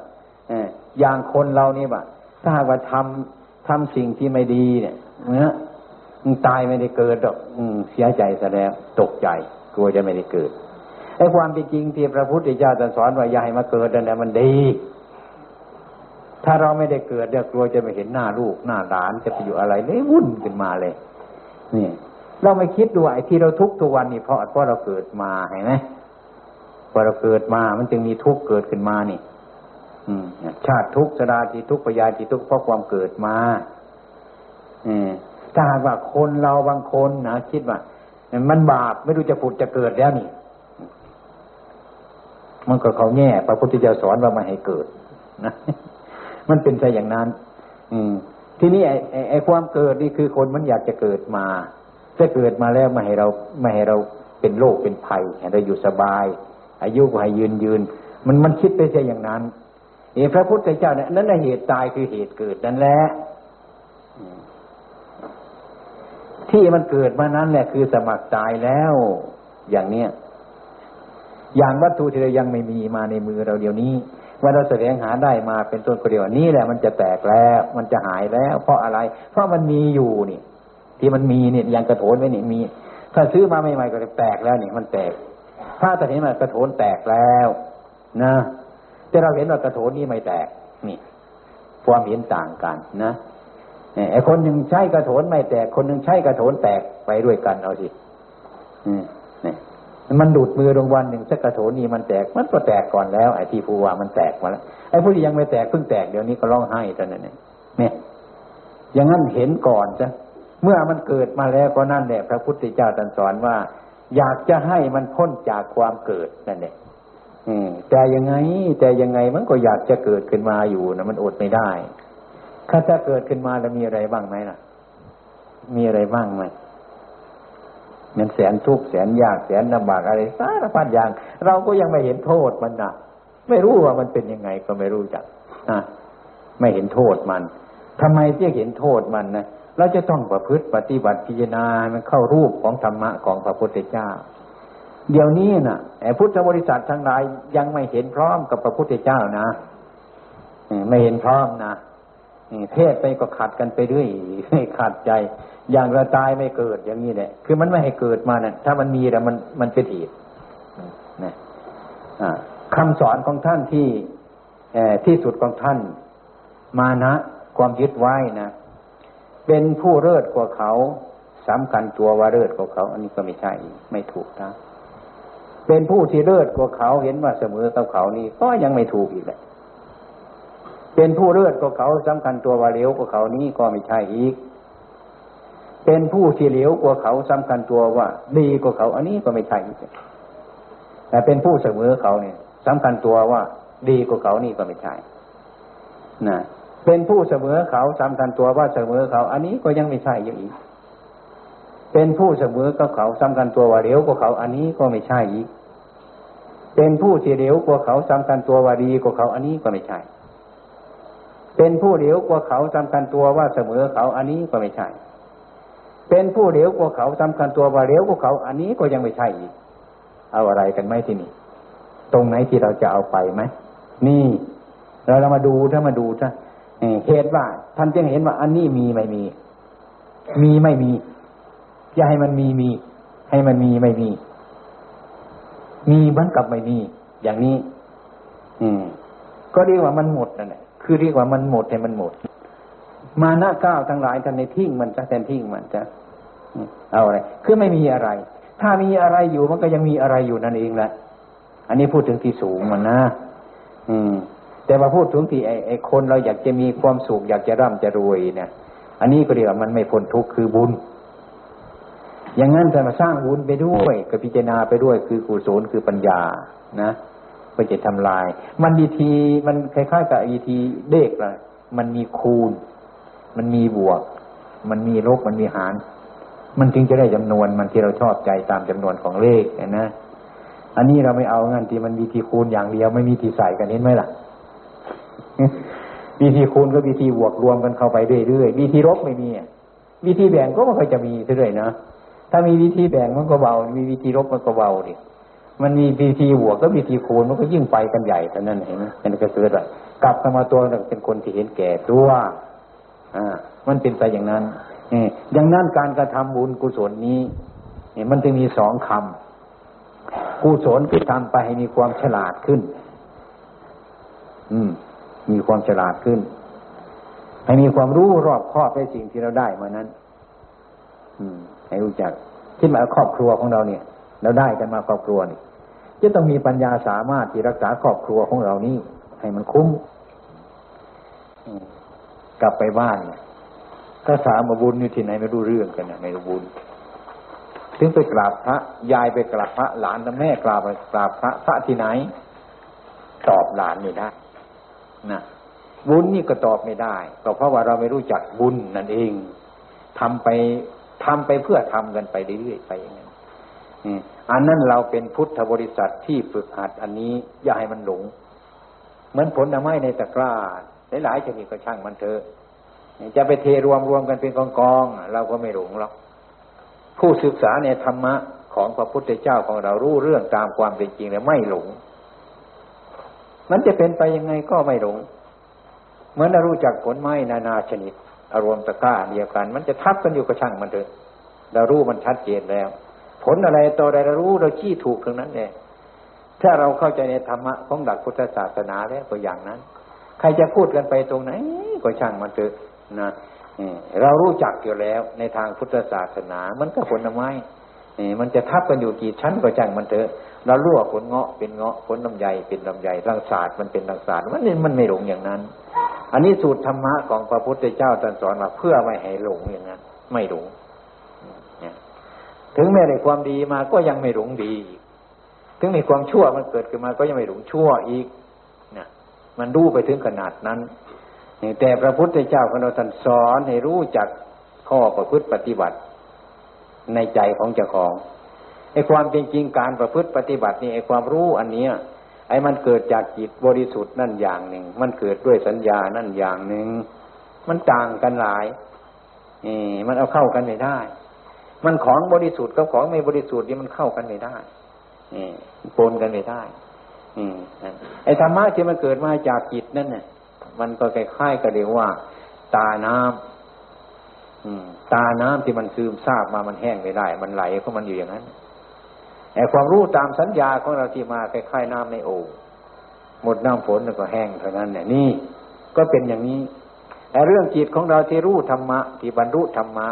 อย่างคนเรานี่บ่ถ้าหากว่าทำทำสิ่งที่ไม่ดีเนี่ยเนะตายไม่ได้เกิดหรอกเสียใจซะแล้วตกใจกลัวจะไม่ได้เกิดไอ้ความเป็นจริงที่พระพุทธเจ้าตรัสสอนว่าอย่าให้มาเกิดนั่นแหละมันดี ถ้าเราไม่ได้เกิดเดี๋ยวกลัวจะไม่เห็นหน้าลูกหน้าหลานจะไปอยู่อะไรเลยวุ่นขึ้นมาเลย นี่ เราไม่คิดดูไอ้ที่เราทุกทุกวันนี่เพราะเพราะเราเกิดมาเห็นไหมพอเราเกิดมา มันจึงมีทุกข์เกิดขึ้นมานี่ อืมชาติทุกข์สดาติทุกข์ปยาติทุกข์เพราะความเกิดมาอืมถ้าหากว่าคนเราบางคนนะคิดว่ามันบาปไม่รู้จะผุดจะเกิดแล้วนี่ มันก็เขาแง่พระพุทธเจ้าสอนว่าไม่ให้เกิดนะมันเป็นใจอย่างนั้น อืม ทีนี้ไอ้ไอ้ความเกิดนี่คือคนมันอยากจะเกิดมา จะเกิดมาแล้วไม่ให้เราไม่ให้เราเป็นโรคเป็นภัยให้เราอยู่สบาย อายุก็ให้ยืนยืน มันมันคิดไปใช่อย่างนั้นเอพระพุทธเจ้าเนี่ยนั่นแหละเหตุตายคือเหตุเกิดนั่นแหละที่มันเกิดมานั้นแหละคือสมัครตายแล้ว อย่างเนี้ยอย่างวัตถุที่เรายังไม่มีมาในมือเราเดี๋ยวนี้ว่าเราแสวงหาได้มาเป็นต้นก็เดียวนี้แหละมันจะแตกแล้ว มันจะหายแล้ว เพราะอะไร เพราะมันมีอยู่นี่ ที่มันมีเนี่ยยังกระโถนไว้นี่มี ถ้าซื้อมาใหม่ๆก็จะแตกแล้วนี่มันแตก ถ้าแต่เห็นมันกระโถนแตกแล้วนะแต่เราเห็นว่ากระโถนนี้ไม่แตกนี่ความเห็นต่างกันนะไอ้คนหนึ่งใช้กระโถนไม่แตก คนหนึ่งใช้กระโถนแตกไปด้วยกันเอาสินี่มันดูดมือลงวันหนึ่งสักกระโถนนี้มันแตก มันก็แตกก่อนแล้ว ไอ้ที่ผู้ว่ามันแตกมาแล้วไอ้ผู้ที่ยังไม่แตกเพิ่งแตกเดี๋ยวนี้ก็ร้องไห้ตอนนั้นเนี่ยอย่างนั้นเห็นก่อนจ้ะ เมื่อมันเกิดมาแล้วก็นั่นแหละพระพุทธเจ้าตรัสสอนว่า อยากจะให้มันพ้นจากความเกิดนั่นแหละแต่ยังไง แต่ยังไงมันก็อยากจะเกิดขึ้นมาอยู่นะมันอดไม่ได้ ถ้าจะเกิดขึ้นมาแล้วมีอะไรบ้างไหมล่ะ มีอะไรบ้างไหมมันแสนทุกข์แสนยากแสนลำบากอะไรสารพัดอย่าง เราก็ยังไม่เห็นโทษมันนะไม่รู้ว่ามันเป็นยังไงก็ไม่รู้จักนะไม่เห็นโทษมันทำไมที่เห็นโทษมันนะ เราจะต้องประพฤติปฏิบัติพิจารณามันเข้ารูปของธรรมะของพระพุทธเจ้า เดี๋ยวนี้นะ่ะไอ้พุทธบริษัททั้งหลายยังไม่เห็นพร้อมกับพระพุทธเจ้านะไม่เห็นพร้อมนะเทศไปก็ขัดกันไปด้วยไม่ขัดใจ อย่างเราตายไม่เกิดอย่างนี้แหละคือมันไม่ให้เกิดมานะ่ะถ้ามันมีแล้วมันมันเป็นเหตุนะคำสอนของท่านที่ที่สุดของท่าน มานะความยึดไว้นะ เป็นผู้เลิศกว่าเขาสำคัญตัวว่าเลิศกว่าเขา อันนี้ก็ไม่ใช่ไม่ถูกนะเป็นผู้ที่เลิศกว่าเขาเห็นว่าเสมอกับเขานี่ก็ยังไม่ถูกอีกแหละเป็นผู้เลิศกว่าเขาสำคัญตัวว่าเหลวกว่าเขานี้ก็ไม่ใช่อีก เป็นผู้ที่เหลวกว่าเขาสำคัญตัวว่า ดีกว่าเขา อันนี้ก็ไม่ใช่อีกแต่เป็นผู้เสมอเขาเนี่ยสำคัญตัวว่า ดีกว่าเขานี่ก็ไม่ใช่นะ เป็นผู้เสมอเขาสำคัญตัวว่าเสมอเขา อันนี้ก็ยังไม่ใช่อยู่อีก เป็นผู้เสมอกับเขาสำคัญตัวว่าเหลวกว่าเขา อันนี้ก็ไม่ใช่อีก เป็นผู้ที่เหลวกว่าเขาสำคัญตัวว่าดีกว่าเขา อันนี้ก็ไม่ใช่ เป็นผู้เหลวกว่าเขาสำคัญตัวว่าเสมอเขา อันนี้ก็ไม่ใช่ เป็นผู้เหลวกว่าเขาสำคัญตัวว่าเหลวกว่าเขา อันนี้ก็ยังไม่ใช่อีก เอาอะไรกันไหมที่นี่ตรงไหนที่เราจะเอาไปไหมนี่เราเรามาดูถ้ามาดูถ้า เหตุว่า ท่านจึงเห็นว่า อันนี้มีไม่มี มีไม่มีจะให้มันมีมี ให้มันมีไม่มี มีมันกับไม่มี อย่างนี้ อืม ก็เรียกว่ามันหมดนั่นแหละคือเรียกว่ามันหมดให้มันหมด มาน้าก้าวทั้งหลายท่านในทิ้งมันจะแทนทิ้งมันจะเอาอะไร คือไม่มีอะไร ถ้ามีอะไรอยู่มันก็ยังมีอะไรอยู่นั่นเองแหละ อันนี้พูดถึงที่สูงมันนะ อืม แต่ว่าพูดถึงที่ไอ้ไอคนเราอยากจะมีความสุขอยากจะร่ำจะรวยเนี่ยอันนี้ก็เรียกว่ามันไม่พ้นทุกข์คือบุญ อย่างนั้นจะมาสร้างบุญไปด้วยกับพิจารณาไปด้วยคือกุศลคือปัญญานะก็จะทำลาย มันดีทีมันคล้ายๆกับอีทีเด็กลยมันมีคูณ มันมีบวก มันมีลบมันมีหาร มันจึงจะได้จำนวนมันที่เราชอบใจตามจำนวนของเลขนะอันนี้เราไม่เอางั้นที่มันวิธีคูณอย่างเดียวไม่มีทีใส่กันเห็นไหมล่ะ วิธีคูณก็วิธีบวกรวมกันเข้าไปเรื่อยๆวิธีลบไม่มีวิธีแบ่งก็ไม่ค่อยจะมีเรื่อยนะถ้ามีวิธีแบ่งมันก็เบา มีวิธีลบมันก็เบาดิมันมีวิธีบวกก็วิธีคูณมันก็ยิ่งไปกันใหญ่แต่นั้นเห็นไหมเป็นกระเสือเลยกลับมาตัวเป็นคนที่เห็นแก่ตัวอ่า มันเป็นไปอย่างนั้นนี่อย่างนั้นการกระทำบุญกุศลนี้นี่ยมันจะมีสองคำกุศลที่ทำไปให้มีความฉลาดขึ้น อืม มีความฉลาดขึ้น ให้มีความรู้รอบครอบในสิ่งที่เราได้มานั้น อืม ให้รู้จักที่มาครอบครัวของเราเนี่ย เราได้กันมาครอบครัวนี่จะต้องมีปัญญาสามารถที่รักษาครอบครัวของเรานี้ ให้มันคุ้มกลับไปบ้านเนี่ยถ้าสามบุญอยู่ที่ไหนไม่รู้เรื่องกันนะไม่รู้บุญถึงไปกราบพระยายไปกราบพระ หลานและแม่กราบไปกราบพระพระที่ไหน ตอบหลานไม่ได้ นะบุญนี่ก็ตอบไม่ได้ ก็เพราะว่าเราไม่รู้จักบุญนั่นเองทำไปทำไปเพื่อทำกันไปเรื่อยๆไปอย่างนั้นอันนั้นเราเป็นพุทธบริษัทที่ฝึกหัดอันนี้อย่าให้มันหลง เหมือนผลไม้ในตะกร้าหลายๆชนิดก็ช่างมันเถอะจะไปเทรวมรวมกันเป็นกองกองเราก็ไม่หลงหรอกผู้ศึกษาในธรรมะของพระพุทธเจ้าของเรารู้เรื่องตามความเป็นจริงแล้วไม่หลง มันจะเป็นไปยังไงก็ไม่หลง เหมือนเรารู้จักผลไม้นานาชนิด อารมณ์ตะกร้าเดียวกัน มันจะทับกันอยู่กับช่างมันเถอะเรารู้มันชัดเจนแล้ว ผลอะไรตัวใดเรารู้เราชี้ถูกตรงนั้นเองถ้าเราเข้าใจในธรรมะของหลักพุทธศาสนาแล้วก็อย่างนั้น ใครจะพูดกันไปตรงไหนก็ช่างมันเถอะนะเรารู้จักอยู่แล้วในทางพุทธศาสนา มันก็ผลไม้ มันจะทับกันอยู่กี่ชั้นก็จังมันเถอะเรารู้ว่าผลเงาะเป็นเงาะผลลำไยเป็นลำไยรังศาสตร์มันเป็นรังศาสตร์มันมันไม่หลงอย่างนั้น อันนี้สูตรธรรมะของพระพุทธเจ้าตรัสสอนมาเพื่อไม่ให้หลงอย่างนั้น ไม่หลงถึงแม้ได้ความดีมาก็ยังไม่หลงดีถึงมีความชั่วมันเกิดขึ้นมาก็ยังไม่หลงชั่วอีกนะมันรู้ไปถึงขนาดนั้นแต่พระพุทธเจ้าของเราท่านสอนให้รู้จักข้อประพฤติปฏิบัติ ในใจของเจ้าของไอ้ความเป็นจริงการประพฤติปฏิบัตินี่ไอ้ความรู้อันเนี้ย ไอ้มันเกิดจากจิตบริสุทธิ์นั่นอย่างหนึ่ง มันเกิดด้วยสัญญานั่นอย่างหนึ่ง มันต่างกันหลายนี่มันเอาเข้ากันไม่ได้ มันของบริสุทธิ์กับของไม่บริสุทธิ์นี่มันเข้ากันไม่ได้นี่ปนกันไม่ได้ อืมไอ้ธรรมะที่มันเกิดมาจากจิตนั่นเนี่ยมันก็คล้ายๆกับเรียกว่า ตาน้ำอืม ตาน้ำที่มันซึมซาบมามันแห้งไม่ได้ มันไหลเพราะมันอยู่อย่างนั้นไอ้ความรู้ตามสัญญาของเราที่มาคล้ายๆน้ำในโอ่งหมดน้ำฝนแล้วก็แห้งเท่านั้นเนี่ยนี่ก็เป็นอย่างนี้ไอ้เรื่องจิตของเราที่รู้ธรรมะ ที่บรรลุธรรมะ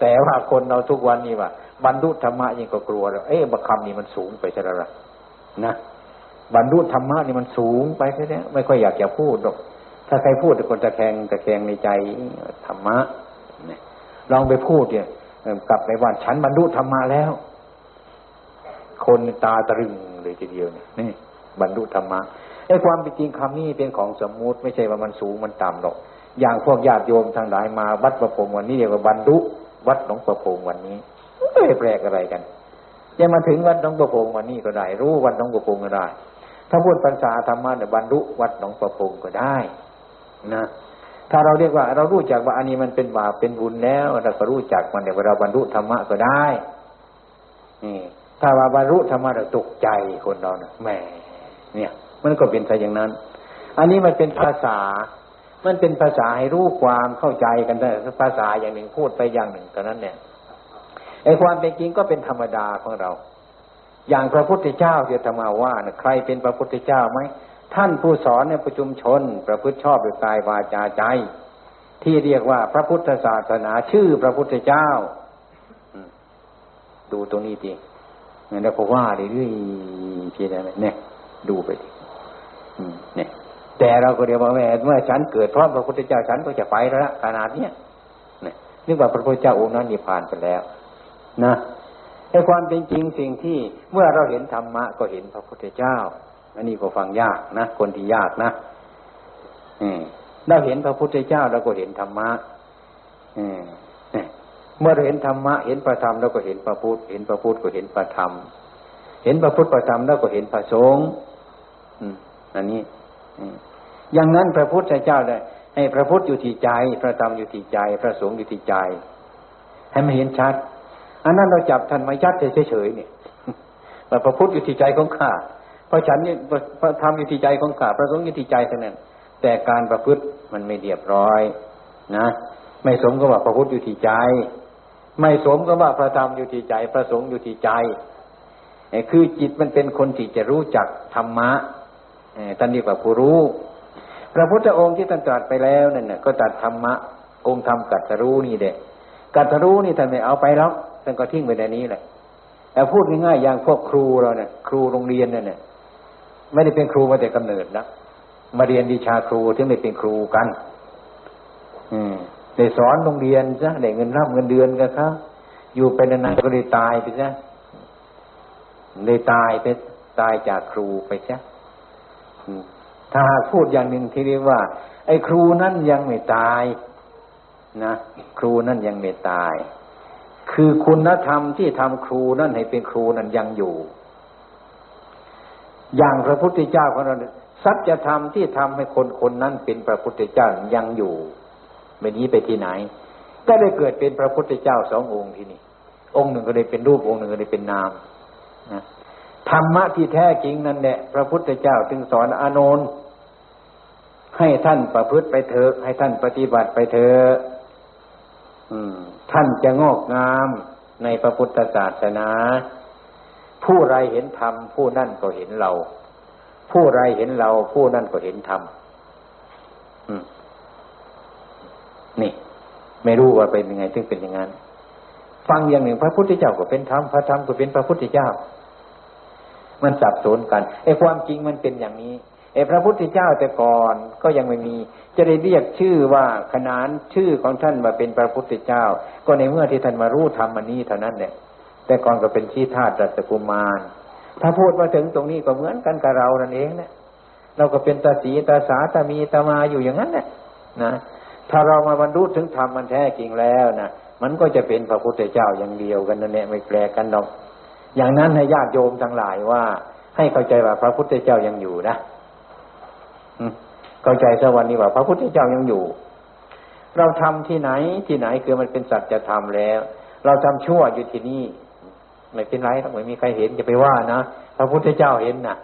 แต่ว่าคนเราทุกวันนี้ว่า บรรลุธรรมะยังก็กลัวแล้วเอ๊ะบัคำนี้มันสูงไปใช่ไหมนะบรรลุธรรมะนี่มันสูงไปแค่นี้ไม่ค่อยอยากจะพูดหรอกถ้าใครพูดคนตะแคงตะแคงในใจธรรมะ ลองไปพูดเนี่ยกลับไปว่าฉันบรรลุธรรมะแล้ว คนตาตรึงเลยทีเดียวเนี่ยนี่บรรลุธรรมะไอ้ความเป็นจริงคำนี้เป็นของสมมุติ ไม่ใช่ว่ามันสูงมันต่ำหรอก อย่างพวกญาติโยมทางหลายมาวัดประพงวันนี้เรียกว่าบรรลุวัดหลวงประพงวันนี้ไม่แปลกอะไรกันจะมาถึงวัดหลวงประพงวันนี้ก็ได้ รู้วัดหลวงประพงก็ได้ ถ้าพูดภาษาธรรมะเนี่ยบรรลุวัดหลวงประพงก็ได้ นะ ถ้าเราเรียกว่า เรารู้จักว่าอันนี้มันเป็นบาปเป็นบุญแล้วเราก็รู้จักมันเดี๋ยวเราบรรลุธรรมะก็ได้นี่ถ้าว่าบรรลุธรรมะเราตกใจคนเราเนะแหมเนี่ย มันก็เป็นไปอย่างนั้น อันนี้มันเป็นภาษา มันเป็นภาษาให้รู้ความเข้าใจกันได้ภาษาอย่างหนึ่งพูดไปอย่างหนึ่งแต่นั้นเนี่ยไอ้ความเป็นจริงก็เป็นธรรมดาของเรา อย่างพระพุทธเจ้าที่ธรรมาว่านะใครเป็นพระพุทธเจ้าไหม ท่านผู้สอนในประชุมชน ประพฤติชอบด้วยกายวาจาใจ ที่เรียกว่าพระพุทธศาสนาชื่อพระพุทธเจ้าดูตรงนี้ดีแล้วก็ว่าเรื่อยๆพี่ได้ไหมเนี่ย ดูไปดิเนี่ย แต่เราก็เรียกว่าแม่เมื่อฉันเกิดพร้อมพระพุทธเจ้าฉันก็จะไปแล้วขนาดเนี้ยเนี่ยนึกว่าพระพุทธเจ้าองค์นั้นนิพพานไปแล้ว นะในความเป็นจริงสิ่งที่เมื่อเราเห็นธรรมะก็เห็นพระพุทธเจ้า อันนี้ก็ฟังยากนะคนที่ยากนะเราเห็นพระพุทธเจ้าเราก็เห็นธรรมะเมื่อเราเห็นธรรมะเห็นพระธรรมเราก็เห็นพระพุทธเห็นพระพุทธก็เห็นพระธรรม เห็นพระพุทธประธรรมแล้วก็เห็นพระสงฆ์อันนี้อย่างนั้นพระพุทธเจ้าได้ให้พระพุทธอยู่ที่ใจ พระธรรมอยู่ที่ใจ พระสงฆ์อยู่ที่ใจ ให้มันเห็นชัด อันนั้นเราจับท่านมายัดเฉยๆเนี่ยแต่พระพุทธอยู่ที่ใจของข้า พระฉันนี่พระธรรมอยู่ที่ใจของข้าพระสงฆ์อยู่ที่ใจเท่านั้นแต่การประพฤติมันไม่เรียบร้อย นะ ไม่สมกับว่าพระพุทธอยู่ที่ใจ ไม่สมกับว่าพระธรรมอยู่ที่ใจ พระสงฆ์อยู่ที่ใจคือจิตมันเป็นคนที่จะรู้จักธรรมะท่านเรียกว่าผู้รู้ พระพุทธองค์ที่ท่านตรัสไปแล้วนั่นน่ะก็ตรัสธรรมะองค์ธรรมกัตรู้นี่เด็กัตรู้นี่ท่านไม่เอาไปแล้วท่านก็ทิ้งไปในนี้แหละแต่พูดง่ายๆอย่างพวกครูเราเนี่ยครูโรงเรียนเนี่ย ไม่ได้เป็นครูมาแต่กำเนิดนะมาเรียนวิชาครูถึงได้เป็นครูกัน อืมได้สอนโรงเรียนซะได้เงินรับเงินเดือนกันครับอยู่ไปนานๆก็เลยตายไปซะเลยตายไปตายจากครูไปซะถ้าหากพูดอย่างหนึ่งที่เรียกว่า ไอ้ครูนั่นยังไม่ตายนะครูนั่นยังไม่ตาย คือคุณธรรมที่ทำครูนั่นให้เป็นครูนั่นยังอยู่ อย่างพระพุทธเจ้าของเราสัจธรรมที่ทำให้คนคนนั้นเป็นพระพุทธเจ้ายังอยู่ไม่นี้ไปที่ไหน ก็ได้เกิดเป็นพระพุทธเจ้าสององค์ที่นี่ องค์หนึ่งก็ได้เป็นรูปองค์หนึ่งก็ได้เป็นนามนะธรรมะที่แท้จริงนั่นแหละพระพุทธเจ้าจึงสอนอานนท์ให้ท่านประพฤติไปเถอะ ให้ท่านปฏิบัติไปเถอะท่านจะงอกงามในพระพุทธศาสนา ผู้ไรเห็นธรรมผู้นั่นก็เห็นเรา ผู้ไรเห็นเรา ผู้นั่นก็เห็นธรรมนี่ ไม่รู้ว่าเป็นยังไงถึงเป็นอย่างนั้นฟังอย่างหนึ่งพระพุทธเจ้าก็เป็นธรรมพระธรรมก็เป็นพระพุทธเจ้า มันสับสนกันไอ้ความจริงมันเป็นอย่างนี้ไอ้พระพุทธเจ้าแต่ก่อนก็ยังไม่มี จะได้เรียกชื่อว่าขนานชื่อของท่านมาเป็นพระพุทธเจ้า ก็ในเมื่อที่ท่านมารู้ธรรมอันนี้เท่านั้นเนี่ย แต่ก่อนก็เป็นชี้ธาตุรัสกุมาร ถ้าพูดมาถึงตรงนี้ก็เหมือนกันกับเรานั่นเองเนี่ยเราก็เป็นตาสีตาสาตามีตามาอยู่อย่างนั้นแหละนะถ้าเรามาบรรลุถึงธรรมมันแท้จริงแล้วนะมันก็จะเป็นพระพุทธเจ้าอย่างเดียวกันนั่นแหละไม่แปลกันหรอกอย่างนั้นให้ญาติโยมทั้งหลายว่า ให้เข้าใจว่าพระพุทธเจ้ายังอยู่นะเข้าใจสักวันนี้ว่า พระพุทธเจ้ายังอยู่ เราทำที่ไหนที่ไหนคือมันเป็นสัจธรรมแล้ว เราทำชั่วอยู่ที่นี่ ไม่เป็นไรต้องไม่มีใครเห็นจะไปว่านะพระพุทธเจ้าเห็นนะ่ะ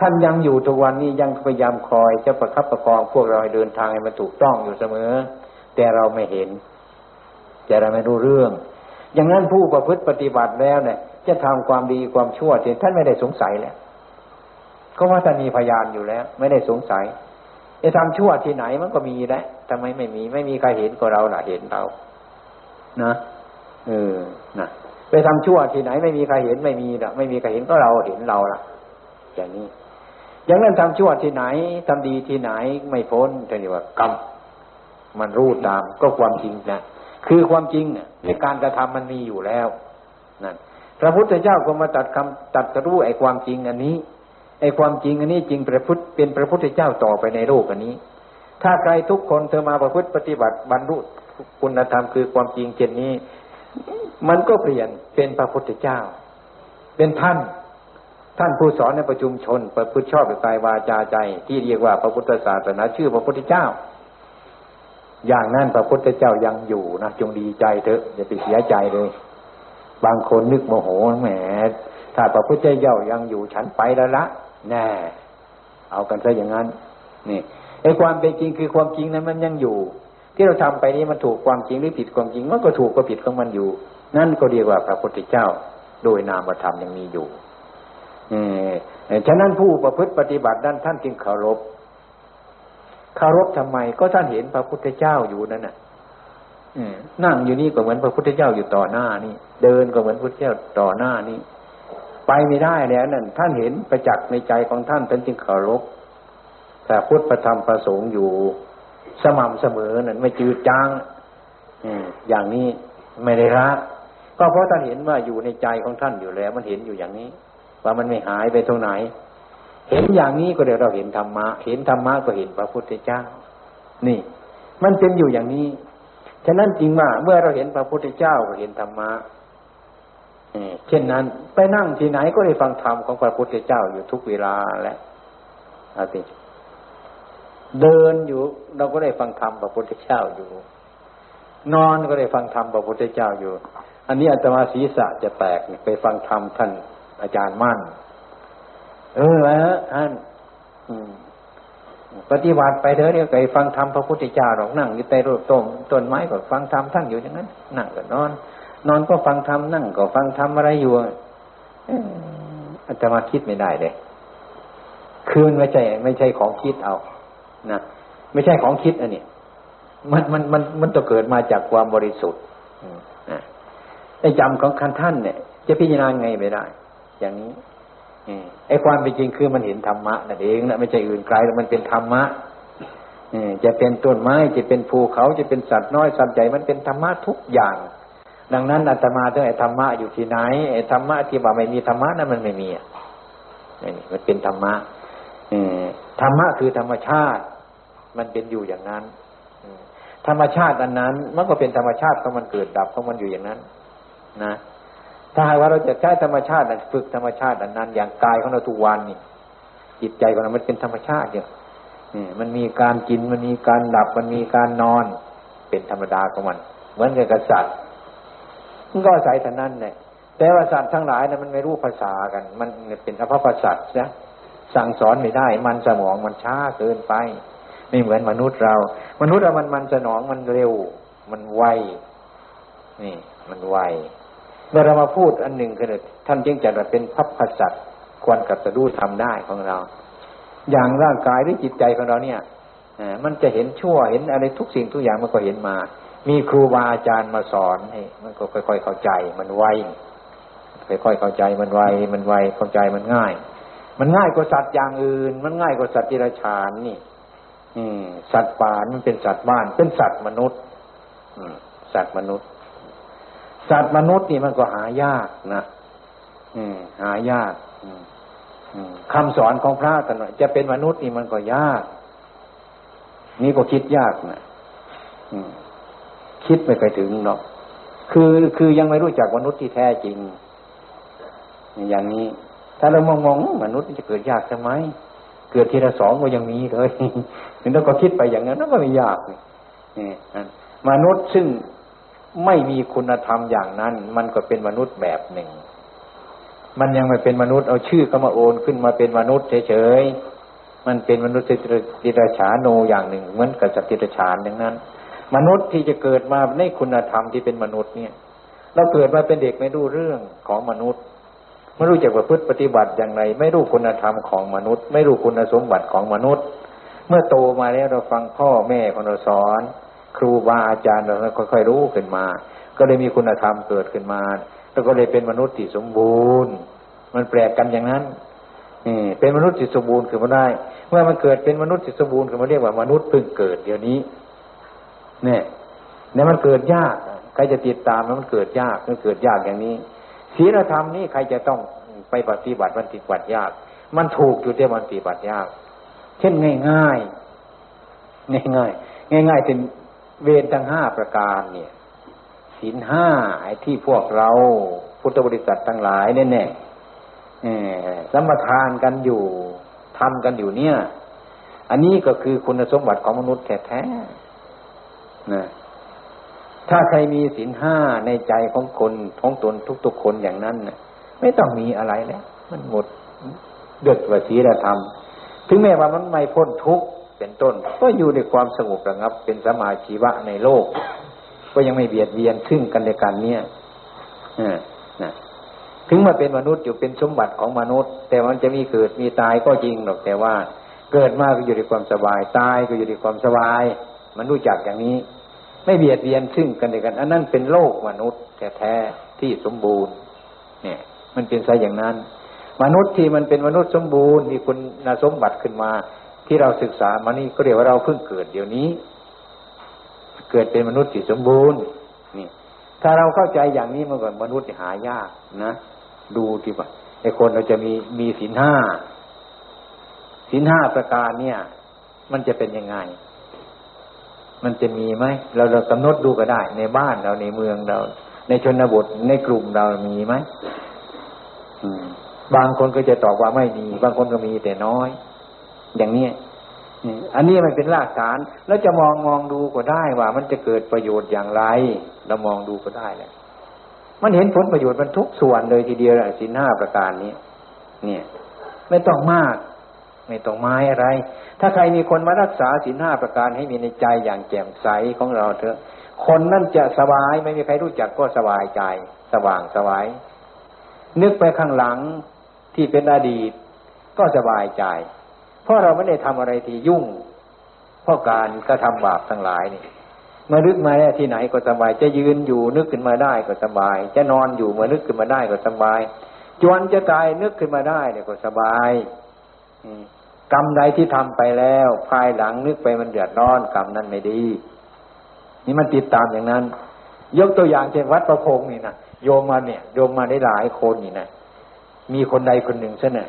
ท่านยังอยู่ทุกวันนี้ยังพยายามคอยจะประคับประคองพวกเราให้เดินทางให้มันถูกต้องอยู่เสมอ แต่เราไม่เห็น แต่เราไม่รู้เรื่อง อย่างนั้นผู้ประพฤติปฏิบัติแล้วเนี่ย จะทำความดีความชั่วเท่านไม่ได้สงสัยแล้วก็ว่าท่านมีพยานอยู่แล้ว ไม่ได้สงสัยจะทำชั่วที่ไหนมันก็มีแล้วทำไมไม่มี ไม่มีใครเห็นก็เราหละเห็นเรานะเออนะ ไปทำชั่วที่ไหนไม่มีใครเห็นไม่มีละไม่มีใครเห็นก็เราเห็นเราละอย่างนี้ อย่างนั้นทำชั่วที่ไหนทำดีที่ไหนไม่พ้นท่านเรียกว่ากรรมมันรู้ตามก็ความจริงนะคือความจริงในการกระทำมันมีอยู่แล้วนั่นพระพุทธเจ้าก็มาตัดคำตัดรู้ไอ้ความจริงอันนี้ไอ้ความจริงอันนี้จริงประพุทธเป็นพระพุทธเจ้าต่อไปในโลกอันนี้ ถ้าใครทุกคนเธอมาประพฤติปฏิบัติบรรลุคุณธรรมคือความจริงเช่นนี้ มันก็เปลี่ยนเป็นพระพุทธเจ้า เป็นท่าน ท่านผู้สอนในประชุมชนประพฤติชอบไปกายวาจาใจ ที่เรียกว่าพระพุทธศาสนาชื่อพระพุทธเจ้า อย่างนั้นพระพุทธเจ้ายังอยู่นะจงดีใจเถอะอย่าไปเสียใจเลย บางคนนึกโมโหแหมถ้าพระพุทธเจ้ายังอยู่ฉันไปแล้วละแน่เอากันซะอย่างนั้น นี่ไอ้ความเป็นจริงคือความจริงนั้นมันยังอยู่ ที่เราทำไปนี้มันถูกความจริงหรือผิดความจริงมันก็ถูกก็ผิดของมันอยู่ นั่นก็เรียกว่าพระพุทธเจ้า โดยนามธรรมยังมีอยู่เออฉะนั้นผู้ประพฤติปฏิบัติด้านท่านจึงเคารพคารพทำไมก็ท่านเห็นพระพุทธเจ้าอยู่นั่นน่ะนั่งอยู่นี่ก็เหมือนพระพุทธเจ้าอยู่ต่อหน้านี่ เดินก็เหมือนพระพุทธเจ้าต่อหน้านี่ ไปไม่ได้แล้วนั่นท่านเห็นประจักษ์ในใจของท่านท่านจึงเคารพแต่พุทธประธรรมประสงค์อยู่ สม่ำเสมอนั่นไม่จืดจางอย่างนี้ไม่ได้ละก็เพราะท่านเห็นว่าอยู่ในใจของท่านอยู่แล้ว มันเห็นอยู่อย่างนี้ ว่ามันไม่หายไปตรงไหน เห็นอย่างนี้ก็เดี๋ยวเราเห็นธรรมะ เห็นธรรมะก็เห็นพระพุทธเจ้า นี่ มันเป็นอยู่อย่างนี้ฉะนั้นจริงว่าเมื่อเราเห็นพระพุทธเจ้าก็เห็นธรรมะเช่นนั้น ไปนั่งที่ไหนก็ได้ฟังธรรมของพระพุทธเจ้าอยู่ทุกเวลาแหละอาติ เดินอยู่ เราก็ได้ฟังธรรมพระพุทธเจ้าอยู่ นอนก็ได้ฟังธรรมพระพุทธเจ้าอยู่ อันนี้อาตมาศีรษะจะแตกไปฟังธรรมท่านอาจารย์มั่น เออแล้วท่านปฏิบัติไปเถอะเนี่ยไปฟังธรรมพระพุทธเจ้าหรอกนั่งอยู่ใต้ร่มต้นต้นไม้ก็ฟังธรรมทั้งอยู่อย่างนั้นนั่งก็นอน นอนก็ฟังธรรมนั่งก็ฟังธรรมอะไรอยู่อาตมาคิดไม่ได้เลยคืนไม่ใช่ไม่ใช่ของคิดเอา นะไม่ใช่ของคิดอันนี้มันมันมันมันต้องเกิดมาจากความบริสุทธิ์ไอ้จำของคันท่านเนี่ย จะพิจารณาไงไม่ได้ อย่างนี้ไอ้ความเป็นจริงคือมันเห็นธรรมะนั่นเองนะไม่ใช่อื่นไกลแล้วมันเป็นธรรมะจะเป็นต้นไม้จะเป็นภูเขาจะเป็นสัตว์น้อยสัตว์ใหญ่มันเป็นธรรมะทุกอย่าง ดังนั้นอาตมาต้องไอ้ธรรมะอยู่ที่ไหนไอ้ธรรมะที่ว่าไม่มีธรรมะนั้นมันไม่มีอะนี่มันเป็นธรรมะธรรมะคือธรรมชาติ มันเป็นอยู่อย่างนั้นธรรมชาติอันนั้น มันก็เป็นธรรมชาติของมันเกิดดับของมันอยู่อย่างนั้น นะถ้าหากว่าเราจะใช้ธรรมชาติฝึกธรรมชาติอันนั้น อย่างกายของเราทุกวันนี่จิตใจของเรามันเป็นธรรมชาติเนี่ยมันมีการกินมันมีการหลับมันมีการนอน เป็นธรรมดาของมัน เหมือนกับกษัตริย์มันก็อาศัยแต่นั้นเนี่ยแต่ว่าสัตว์ทั้งหลายนะมันไม่รู้ภาษากัน มันเป็นอภพสัตว์นะสั่งสอนไม่ได้ มันสมองมันช้าเกินไป ไม่เหมือนมนุษย์เรา มนุษย์เรามันมันสนองมันเร็ว มันไวนี่ มันไวเมื่อเรามาพูดอันหนึ่งคือท่านจึงจัดว่าเป็นพัพพสัตควรกับจะรู้ทำได้ของเรา อย่างร่างกายหรือจิตใจของเราเนี่ยมันจะเห็นชั่วเห็นอะไรทุกสิ่งทุกอย่างมันก็เห็นมา มีครูบาอาจารย์มาสอนให้มันก็ค่อย ๆ เข้าใจ มันไวค่อยๆเข้าใจมันไวมันไวเข้าใจมันง่าย มันง่ายกว่าสัตว์อย่างอื่น มันง่ายกว่าสัตว์ที่ราชานนี่ สัตว์ป่ามันเป็นสัตว์บ้าน เป็นสัตว์มนุษย์อืมสัตว์มนุษย์ สัตว์มนุษย์นี่มันก็หายากนะหายากคำสอนของพระกันว่าจะเป็นมนุษย์นี่มันก็ยาก นี่ก็คิดยากนะคิดไม่ไปถึงหรอกคือคือยังไม่รู้จักมนุษย์ที่แท้จริง อย่างนี้ ถ้าเรามองมองมนุษย์จะเกิดยากทำไม เกิดทีละสองก็ยังมีเลยถึงเราก็คิดไปอย่างนั้นก็ไม่ยากนี่มนุษย์ซึ่งไม่มีคุณธรรมอย่างนั้น มันก็เป็นมนุษย์แบบหนึ่ง มันยังไม่เป็นมนุษย์เอาชื่อก็มาโอนขึ้นมาเป็นมนุษย์เฉยๆมันเป็นมนุษย์ติรฉาโนอย่างหนึ่ง เหมือนกับสัตว์ติรฉานอย่างนั้น มนุษย์ที่จะเกิดมาในคุณธรรมที่เป็นมนุษย์เนี่ย เราเกิดมาเป็นเด็กไม่รู้เรื่องของมนุษย์ ไม่รู้จักประพฤติปฏิบัติอย่างไร ไม่รู้คุณธรรมของมนุษย์ ไม่รู้คุณสมบัติของมนุษย์ เมื่อโตมาแล้วเราฟังพ่อแม่ของเราสอน ครูบาอาจารย์เราค่อยๆรู้ขึ้นมา ก็เลยมีคุณธรรมเกิดขึ้นมาแล้วก็เลยเป็นมนุษย์ที่สมบูรณ์ มันแปลกกันอย่างนั้นนี่เป็นมนุษย์ที่สมบูรณ์ขึ้นมาได้ เมื่อมันเกิดเป็นมนุษย์ที่สมบูรณ์ขึ้นมาเรียกว่ามนุษย์เพิ่งเกิดเดี๋ยวนี้ เนี่ยเนี่ยมันเกิดยากใครจะติดตามมันเกิดยากมันเกิดยากอย่างนี้ ศีลธรรมนี้ใครจะต้องไปปฏิบัติมันปฏิบัติยาก มันถูกอยู่แต่มันปฏิบัติยาก เช่นง่ายง่ายง่ายง่ายง่ายๆเป็นเวรทั้งห้าประการเนี่ยศีลห้าไอ้ที่พวกเราพุทธบริษัททั้งหลายแน่แน่สมทานกันอยู่ทำกันอยู่เนี่ย อันนี้ก็คือคุณสมบัติของมนุษย์แท้ๆนะ ถ้าใครมีศีลห้าในใจของคนท้องตนทุกๆคนอย่างนั้นนะไม่ต้องมีอะไรแล้วมันหมดเดือดว่าศีลธรรม ถึงแม้ว่ามันไม่พ้นทุกข์เป็นต้น ก็อยู่ในความสงบระงับ เป็นสมาชีวะในโลก ก็ยังไม่เบียดเบียนซึ่งกันและกันเนี่ยนะถึงมาเป็นมนุษย์อยู่เป็นสมบัติของมนุษย์ แต่มันจะมีเกิดมีตายก็จริงหรอกแต่ว่าเกิดมาก็อยู่ในความสบายตายก็อยู่ในความสบาย มันรู้จักอย่างนี้ ไม่เบียดเบียนซึ่งกันและกัน อันนั้นเป็นโลกมนุษย์แท้ๆที่สมบูรณ์ เนี่ย มันเป็นไซอย่างนั้น มนุษย์ที่มันเป็นมนุษย์สมบูรณ์มีคุณสมบัติขึ้นมา ที่เราศึกษามานี่ก็เรียกว่าเราเพิ่งเกิดเดี๋ยวนี้ เกิดเป็นมนุษย์ที่สมบูรณ์นี่ ถ้าเราเข้าใจอย่างนี้มาก่อนมนุษย์หายากนะดูที่ว่าไอ้คนเราจะมีมีศีลห้าศีลห้าประการเนี่ย มันจะเป็นยังไง มันจะมีไหมเราเรากำหนดดูก็ได้ ในบ้านเราในเมืองเรา ในชนบทในกลุ่มเรามีไหมบางคนก็จะตอบว่าไม่มี บางคนก็มีแต่น้อย อย่างนี้อันนี้มันเป็นรากฐาน แล้วจะมองมองดูก็ได้ว่า มันจะเกิดประโยชน์อย่างไร เรามองดูก็ได้แหละมันเห็นผลประโยชน์มันทุกส่วนเลยทีเดียวสินห้าประการนี้ เนี่ย ไม่ต้องมาก ไม่ต้องไม้อะไร ถ้าใครมีคนมารักษาสินห้าประการให้มีในใจอย่างแจ่มใสของเราเถอะ คนนั่นจะสบายไม่มีใครรู้จักก็สบายใจ สว่างสบายนึกไปข้างหลังที่เป็นอดีต ก็สบายใจ เพราะเราไม่ได้ทำอะไรที่ยุ่ง เพราะการกระทำบาปทั้งหลายนี่มานึกมาที่ไหนก็สบาย จะยืนอยู่นึกขึ้นมาได้ก็สบาย จะนอนอยู่เมื่อนึกขึ้นมาได้ก็สบาย จวนจะตายนึกขึ้นมาได้เนี่ยก็สบาย กรรมใดที่ทำไปแล้ว ภายหลังนึกไปมันเดือดร้อนกรรมนั้นไม่ดี นี่มันติดตามอย่างนั้น ยกตัวอย่างเช่นวัดประพงนี่นะโยมมาเนี่ยโยมมาได้หลายคนนี่นะมีคนใดคนหนึ่งเช่นเนี่ย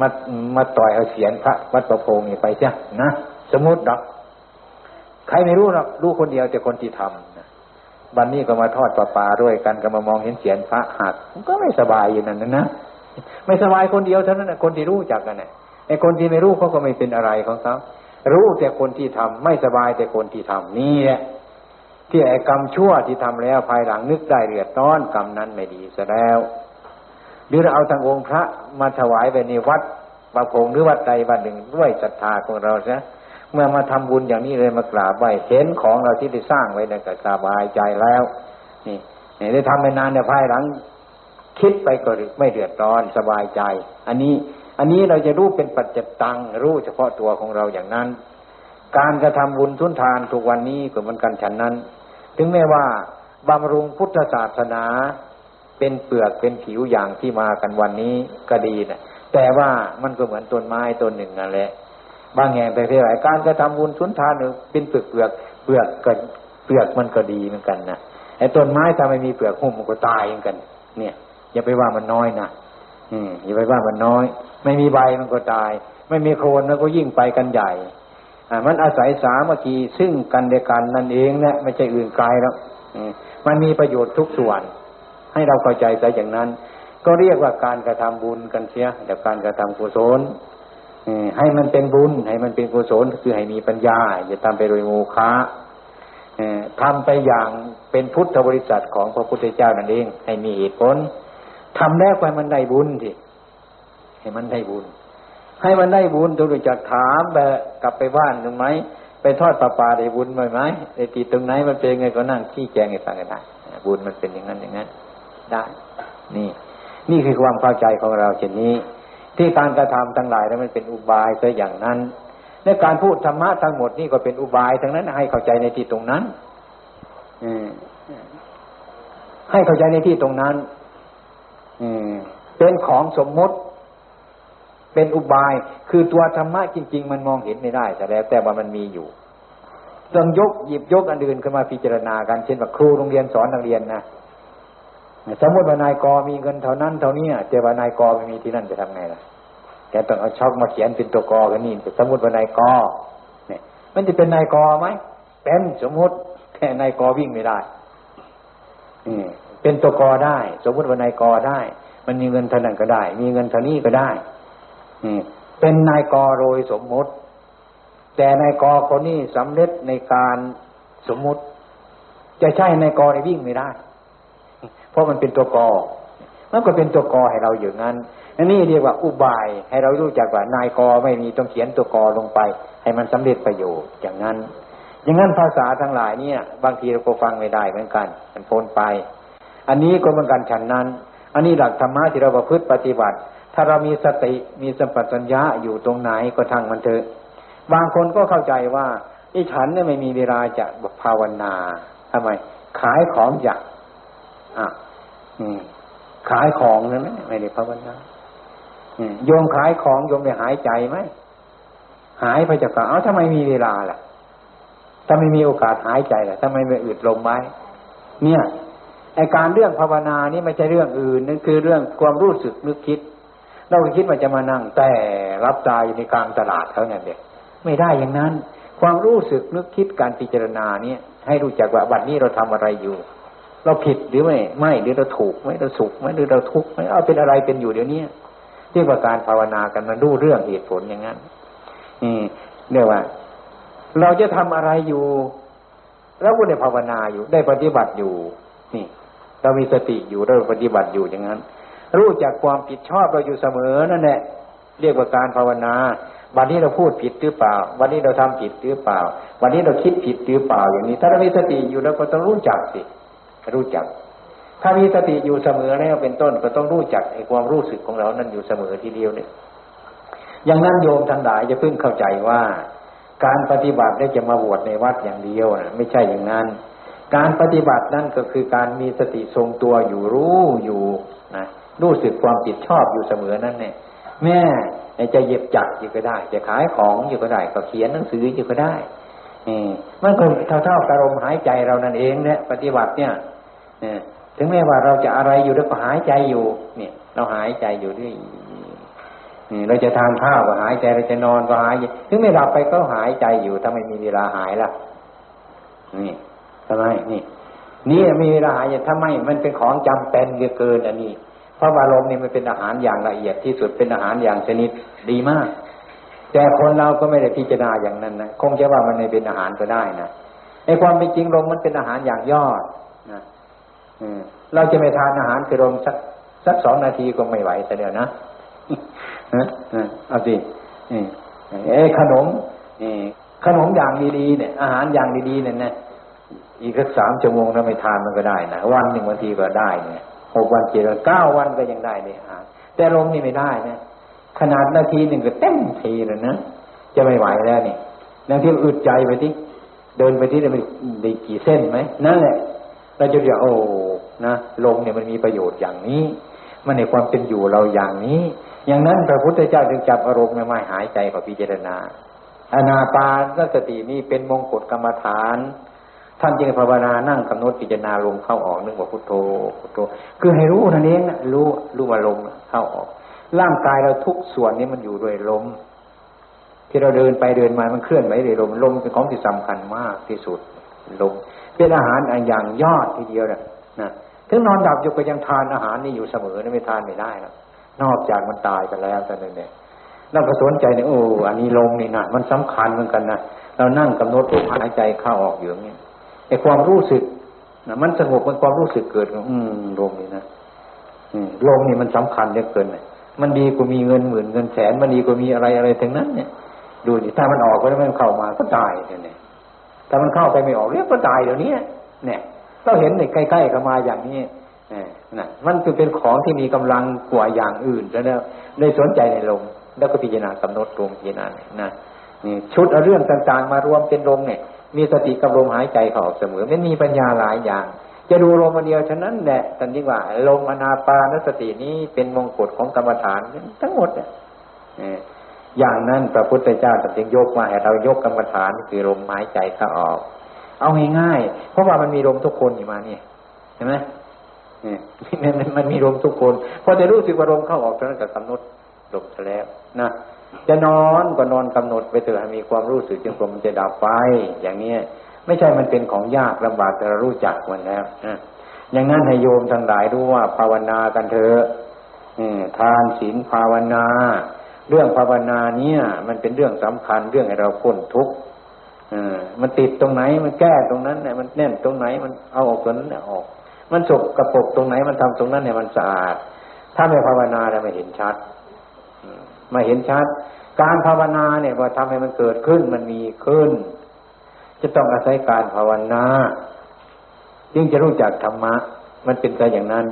มามาต่อยเอาเสียนพระ วัดประพงนี่ไปเช่นะสมมติดอกใครไม่รู้หรอกรู้คนเดียวแต่คนที่ทำนะวันนี้ก็มาทอดปลาปลาด้วยกันก็มามองเห็นเสียนพระหักก็ไม่สบายอยู่นั่นนะไม่สบายคนเดียวเท่านั้นนะคนที่รู้จักกันเนี่ย ไอ้คนที่ไม่รู้เขาก็ไม่เป็นอะไรของเขารู้แต่คนที่ทำไม่สบายแต่คนที่ทำนี่แหละที่ไอ้กรรมชั่วที่ทำแล้วภายหลังนึกได้เรียดร้อนกรรมนั้นไม่ดีซะแล้วหรือเราเอาทางองค์พระมาถวายไปในวัดประพงหรือวัดใดวัดหนึ่งด้วยศรัทธาของเราใช่เมื่อมาทำบุญอย่างนี้เลยมากราบไหว้เห็นของเราที่ได้สร้างไว้เนี่ยก็สบายใจแล้ว นี่นี่ได้ทำไปนานเนี่ยภายหลัง คิดไปก็ไม่เดือดร้อนสบายใจ อันนี้ อันนี้เราจะรู้เป็นปัจจตัง รู้เฉพาะตัวของเราอย่างนั้น การกระทำบุญทุนทานทุกวันนี้ก็เหมือนกันฉันนั้น ถึงแม้ว่าบำรุงพุทธศาสนาเป็นเปลือกเป็นผิวอย่างที่มากันวันนี้ก็ดีนะแต่ว่ามันก็เหมือนต้นไม้ต้นหนึ่งนั่นแหละบางแห่งไปเท่าไหร่การกระทำบุญสุนทานเป็นเปลือกเปลือกเปลือกก็เปลือกมันก็ดีเหมือนกันนะไอ้ต้นไม้ถ้าไม่มีเปลือกหุ้มมันก็ตายเหมือนกัน เนี่ย อย่าไปว่ามันน้อยนะอืมอย่าไปว่ามันน้อย ไม่มีใบมันก็ตาย ไม่มีโคนมันก็ยิ่งไปกันใหญ่มันอาศัยสามัคคีซึ่งกันเดียกันนั่นเองนะไม่ใช่อื่นไกลแล้วมันมีประโยชน์ทุกส่วน ให้เราเข้าใจใจอย่างนั้น ก็เรียกว่าการกระทำบุญกันเสียแต่การกระทำกุศลให้มันเป็นบุญ ให้มันเป็นกุศลคือให้มีปัญญาอย่าทำไปโดยโมฆะทำไปอย่างเป็นพุทธบริษัทของพระพุทธเจ้านั่นเอง ให้มีเหตุผลทำแล้วไปมันได้บุญที ให้มันได้บุญ ให้มันได้บุญตัวรู้จักถามแบบกลับไปบ้านถูกไหมไปทอดปลาปลาได้บุญไหมไหมไอ้ตีตรงไหนมันเป็นไงก็นั่งขี้แจงให้ฟังกันได้บุญมันเป็นอย่างนั้นอย่างนั้นได้ นี่ นี่คือความเข้าใจของเราเช่นนี้ ที่การกระทำทั้งหลายนั้นมันเป็นอุบายซะอย่างนั้นในการพูดธรรมะทั้งหมดนี่ก็เป็นอุบายทั้งนั้น ให้เข้าใจในที่ตรงนั้นให้เข้าใจในที่ตรงนั้นเป็นของสมมติ เป็นอุบาย คือตัวธรรมะจริง ๆ มันมองเห็นไม่ได้แต่แล้วแต่ว่ามันมีอยู่ต้องยกหยิบยกอันอื่นขึ้นมาพิจารณากันเช่นว่าครูโรงเรียนสอนนักเรียนนะสมมติว่านายกมีเงินเท่านั้นเท่านี้แต่ว่านายกไม่มีที่นั่นจะทำไงล่ะแกต้องเอาช็อกมาเขียนเป็นตัวกอกันนี่สมมติว่านายกเนี่ย มันจะเป็นนายกไหมเป็นสมมติแค่นายกวิ่งไม่ได้เป็นตัวกอได้ สมมติว่านายกได้ มันมีเงินเท่านั้นก็ได้ มีเงินเท่านี้ก็ได้ เป็นนายกโดยสมมติ แต่นายกคนนี้สำเร็จในการสมมติ จะใช่นายกในวิ่งไม่ได้ เพราะมันเป็นตัวกอมันก็เป็นตัวกอให้เราอยู่งั้นอันนี้เรียกว่าอุบายให้เรารู้จักว่านายกอไม่มีต้องเขียนตัวกอลงไป ให้มันสำเร็จประโยชน์อย่างนั้น อย่างนั้นภาษาทั้งหลายเนี่ย บางทีเราก็ฟังไม่ได้เหมือนกัน มันพ้นไป อันนี้ก็เหมือนกันฉันนั้น อันนี้หลักธรรมะที่เราประพฤติปฏิบัติ ถ้าเรามีสติมีสัมปชัญญะอยู่ตรงไหนก็ทางมันเถอะ บางคนก็เข้าใจว่าไอ้ฉันเนี่ยไม่มีเวลาจะภาวนาทำไม ขายของอยากอะขายของนั่นไหมไม่ได้ภาวนาโยมขายของโยมได้หายใจไหมหายไปจากกาเอาทำไมมีเวลาล่ะถ้าไม่มีโอกาสหายใจล่ะทำไมไม่อึดลมไว้เนี่ยไอการเรื่องภาวนานี่ไม่ใช่เรื่องอื่นนั่นคือเรื่องความรู้สึกนึกคิด เราคิดว่าจะมานั่งแต่รับใจในกลางตลาดเท่านั้นเด็กไม่ได้อย่างนั้น ความรู้สึกนึกคิดการพิจารณาเนี่ย ให้รู้จักว่าวันนี้เราทำอะไรอยู่ เราผิดหรือไม่ไม่หรือเราถูกไหมเราสุขไหมหรือเราทุกข์ไหมเอาเป็นอะไรเป็นอยู่เดี๋ยวนี้ที่ประการภาวนากันมาดูเรื่องเหตุผลอย่างนั้นนี่เรียกว่า เราจะทำอะไรอยู่เราก็ได้ภาวนาอยู่ได้ปฏิบัติอยู่ นี่ เรามีสติอยู่เราปฏิบัติอยู่อย่างนั้น รู้จักความผิดชอบเราอยู่เสมอนั่นแหละเรียกว่าการภาวนา วันนี้เราพูดผิดหรือเปล่า วันนี้เราทำผิดหรือเปล่า วันนี้เราคิดผิดหรือเปล่าอย่างนี้ ถ้าเรามีสติอยู่เราก็ต้องรู้จักสิรู้จัก ถ้ามีสติอยู่เสมอแล้วเป็นต้นก็ต้องรู้จักไอ้ความรู้สึกของเรานั้นอยู่เสมอทีเดียวเนี่ยอย่างนั้นโยมทั้งหลายจะพึ่งเข้าใจว่า การปฏิบัติได้จะมาบวชในวัดอย่างเดียวนะไม่ใช่อย่างนั้นการปฏิบัตินั่นก็คือการมีสติทรงตัวอยู่รู้อยู่นะ รู้สึกความผิดชอบอยู่เสมอนั่นเนี่ยแม่จะเย็บจักอยู่ก็ได้ จะขายของอยู่ก็ได้ ก็เขียนหนังสืออยู่ก็ได้มันก็เท่าเท่ากับลมหายใจเรานั่นเองเนี่ยปฏิบัติเนี่ยถึงแม้ว่าเราจะอะไรอยู่แล้วก็หายใจอยู่ เนี่ย เราหายใจอยู่ด้วยเราจะทานข้าวก็หายใจเราจะนอนก็หายใจถึงไม่หลับไปก็หายใจอยู่ถ้าไม่มีเวลาหายล่ะ นี่ทำไมนี่ นี่มีเวลาหายใจถ้าไมมันเป็นของจำเป็นเกินอันนี้ เพราะว่าลมนี่มันเป็นอาหารอย่างละเอียดที่สุดเป็นอาหารอย่างชนิดดีมาก แต่คนเราก็ไม่ได้พิจารณาอย่างนั้นนะคงจะว่ามันไม่เป็นอาหารก็ได้นะในความเป็นจริงลมมันเป็นอาหารอย่างยอดนะเราจะไม่ทานอาหารคือลมสักสักสองนาทีก็ไม่ไหวแต่เดียวนะเอาสิเอ้ขนมขนมอย่างดีๆเนี่ย อาหารอย่างดีๆเนี่ยนะอีกสักสามชั่วโมงถ้าไม่ทานมันก็ได้นะวันหนึ่งวันทีก็ได้เนี่ย หกวันเจ็ดวันเก้าวันก็ยังได้เลยหาแต่ลมนี่ไม่ได้นะขนาดนาทีหนึ่งก็เต็มทีเลยนะจะไม่ไหวแล้วนี่บางที่อึดใจไปที่เดินไปที่ได้ได้กี่เส้นไหมนั่นแหละเราจะเรียกโอ้นะลมเนี่ยมันมีประโยชน์อย่างนี้ มันในความเป็นอยู่เราอย่างนี้ อย่างนั้นพระพุทธเจ้าจึงจับอารมณ์ไม่หายใจขอพิจารณาอนาปานสตินี่เป็นมงกุฎกรรมฐาน ท่านจึงภาวนานั่งกำหนดพิจารณาลมเข้าออกนึกว่าพุทโธพุทโธ คือให้รู้ท่านเองนะรู้รู้ว่าลมเข้าออก ร่างกายเราทุกส่วนนี้มันอยู่ด้วยลมที่เราเดินไปเดินมามันเคลื่อนไหวด้วยลมลมเป็นของที่สำคัญมากที่สุดลมเป็นอาหารอย่างยอดทีเดียวนะนะถึงนอนดับอยู่ก็ยังทานอาหารนี่อยู่เสมอนะไม่ทานไม่ได้นะนอกจากมันตายไปแล้วแต่เนี่ยเราก็สนใจเนี่ยโอ้อันนี้ลมนี่นะมันสำคัญเหมือนกันนะเรานั่งกำหนดลมหายใจเข้าออกอยู่อย่างนี้ ไอ้ความรู้สึกนะมันสงบมันความรู้สึกเกิด อืมลมนี่นะลมนี่มันสำคัญเหลือเกินเลยมันดีกว่ามีเงินหมื่นเงินแสน มันดีกว่ามีอะไรอะไรทั้งนั้น เนี่ย ดูดิถ้ามันออกไปแล้วมันเข้ามาก็ตายเนี่ยถ้ามันเข้าไปไม่ออกเรียกก็ตายเดี๋ยวนี้เนี่ยเราเห็นในใกล้ๆเข้ามาอย่างนี้นะมันคือเป็นของที่มีกำลังกว่าอย่างอื่นแล้วได้สนใจในลมแล้วก็พิจารณากำหนดลมพิจารณานะ นี่ชุดเรื่องต่าง ๆ มารวมเป็นลมเนี่ย มีสติกับลมหายใจเขาออกเสมอไม่มีปัญญาหลายอย่าง จะดูลมมาเดียวฉะนั้นแหละตันยิ่ว่าลมอนาปานสตินี้เป็นมงกุฎของกรรมฐานทั้งหมดเนี่ยอย่างนั้นพระพุทธเจ้าจึงยกมาให้เรายกกรรมฐานคือลมหายใจเข้าออก เอาง่ายๆเพราะว่ามันมีลมทุกคนอยู่มาเนี่ยเห็นไหมมันมันมีลมทุกคนพอจะรู้สึกว่าลมเข้าออกตอนนั้นก็กำหนดลมแล้วนะ จะนอนก็นอนกำหนดไปเถอะมีความรู้สึกจนกว่ามันจะดับไป อย่างเนี้ย ไม่ใช่มันเป็นของยากลำบากแต่เรารู้จักมันแล้วนะอย่างนั้นให้โยมทั้งหลายรู้ว่า ภาวนากันเถอะทานศีลภาวนา เรื่องภาวนาเนี่ย มันเป็นเรื่องสำคัญเรื่องให้เราพ้นทุกข์มันติดตรงไหน มันแก้ตรงนั้นเนี่ยมันแน่นตรงไหน มันเอาออกตรงนั้นเนี่ยออก มันสกกระปกตรงไหน มันทำตรงนั้นเนี่ยมันสะอาด ถ้าไม่ภาวนาเนี่ยไม่เห็นชัด ม่เห็นชัด การภาวนาเนี่ยว่าทำให้มันเกิดขึ้นมันมีขึ้น จะต้องอาศัยการภาวนาจึงจะรู้จักธรรมะ มันเป็นไปอย่างนั้น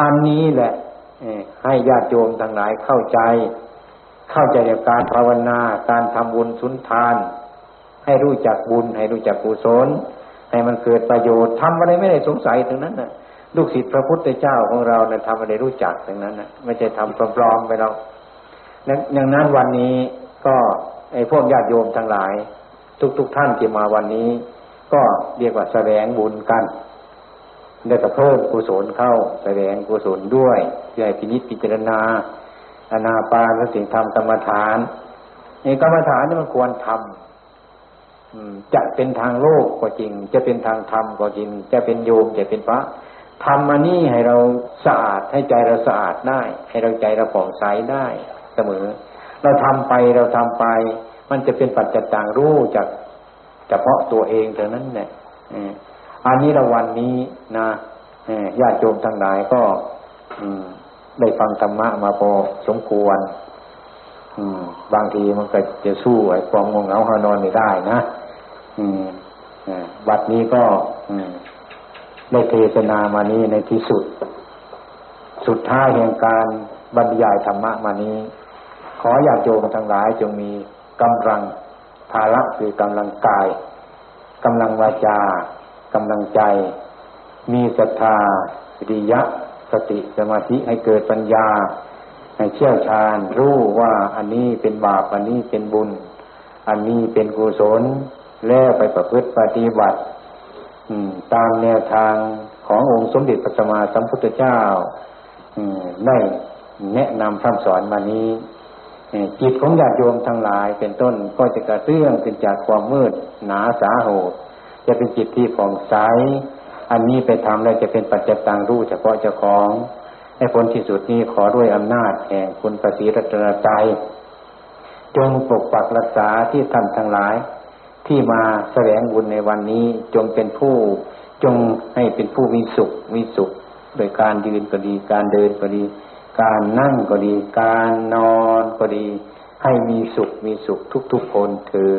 อันนี้แหละให้ญาติโยมทั้งหลายเข้าใจ เข้าใจในการภาวนา การทำบุญสุนทาน ให้รู้จักบุญ ให้รู้จักกุศล ให้มันเกิดประโยชน์ทำอะไรไม่ได้สงสัยถึงนั้นนะลูกศิษย์พระพุทธเจ้าของเราเนี่ยทำอะไรรู้จักถึงนั้นนะไม่ใช่ทำปลอมๆไปเรา อย่างนั้นวันนี้ก็ไอ้พวกญาติโยมทั้งหลาย ทุกๆทท่านที่มาวันนี้ ก็เรียกว่าแสดงบุญกันได้กระเพิ่มกุศลเข้าแสดงกุศลด้วยเพื่อพินิจพิจารณาอนาปานสติธรรมกรรมฐานในกรรมฐานนี่มันควรทำจะเป็นทางโลกก็จริง จะเป็นทางธรรมก็จริง จะเป็นโยมจะเป็นพระทำมานี่ให้เราสะอาดให้ใจเราสะอาดได้ ให้เราใจเราผ่องใสได้ เสมอ เราทำไปเราทำไป มันจะเป็นปัจจัยต่างรู้จากเฉพาะตัวเองเท่านั้นแหละอันนี้ละวันนี้นะญาติโยมทั้งหลายก็ได้ฟังธรรมะมาพอสมควรบางทีมันก็จะสู้ไอ้ความงงเหงาหานอนไม่ได้นะบัดนี้ก็ได้เทศนามานี้ในที่สุด สุดท้ายแห่งการบรรยายธรรมะมานี้ อญาติโยมทั้งหลายจงมีกำลังภาระคือกำลังกายกำลังวาจากำลังใจ มีศรัทธาวิริยะ สติสมาธิให้เกิดปัญญา ให้เชี่ยวชาญ รู้ว่าอันนี้เป็นบาป อันนี้เป็นบุญ อันนี้เป็นกุศล แล้วไปประพฤติปฏิบัติตามแนวทางขององค์สมเด็จพระสัมมาสัมพุทธเจ้าได้แนะนำคำสอนมานี้ จิตของญาติโยมทั้งหลายเป็นต้นก็จะกระเตื้องขึ้นจากความมืดหนาสาโหดจะเป็นจิตที่ผ่องใส อันนี้ไปทำแล้วจะเป็นปัจจตังรู้เฉพาะเจ้าของให้ผลที่สุดนี้ขอด้วยอำนาจแห่งคุณประสีรัตนใจจงปกปักรักษาที่ท่านทั้งหลาย ที่มาแสวงบุญในวันนี้จงเป็นผู้จงให้เป็นผู้มีสุขมีสุข โดยการยืนก็ดีการเดินก็ดี การนั่งก็ดี การนอนก็ดี ให้มีสุขมีสุขทุกๆคนเธอ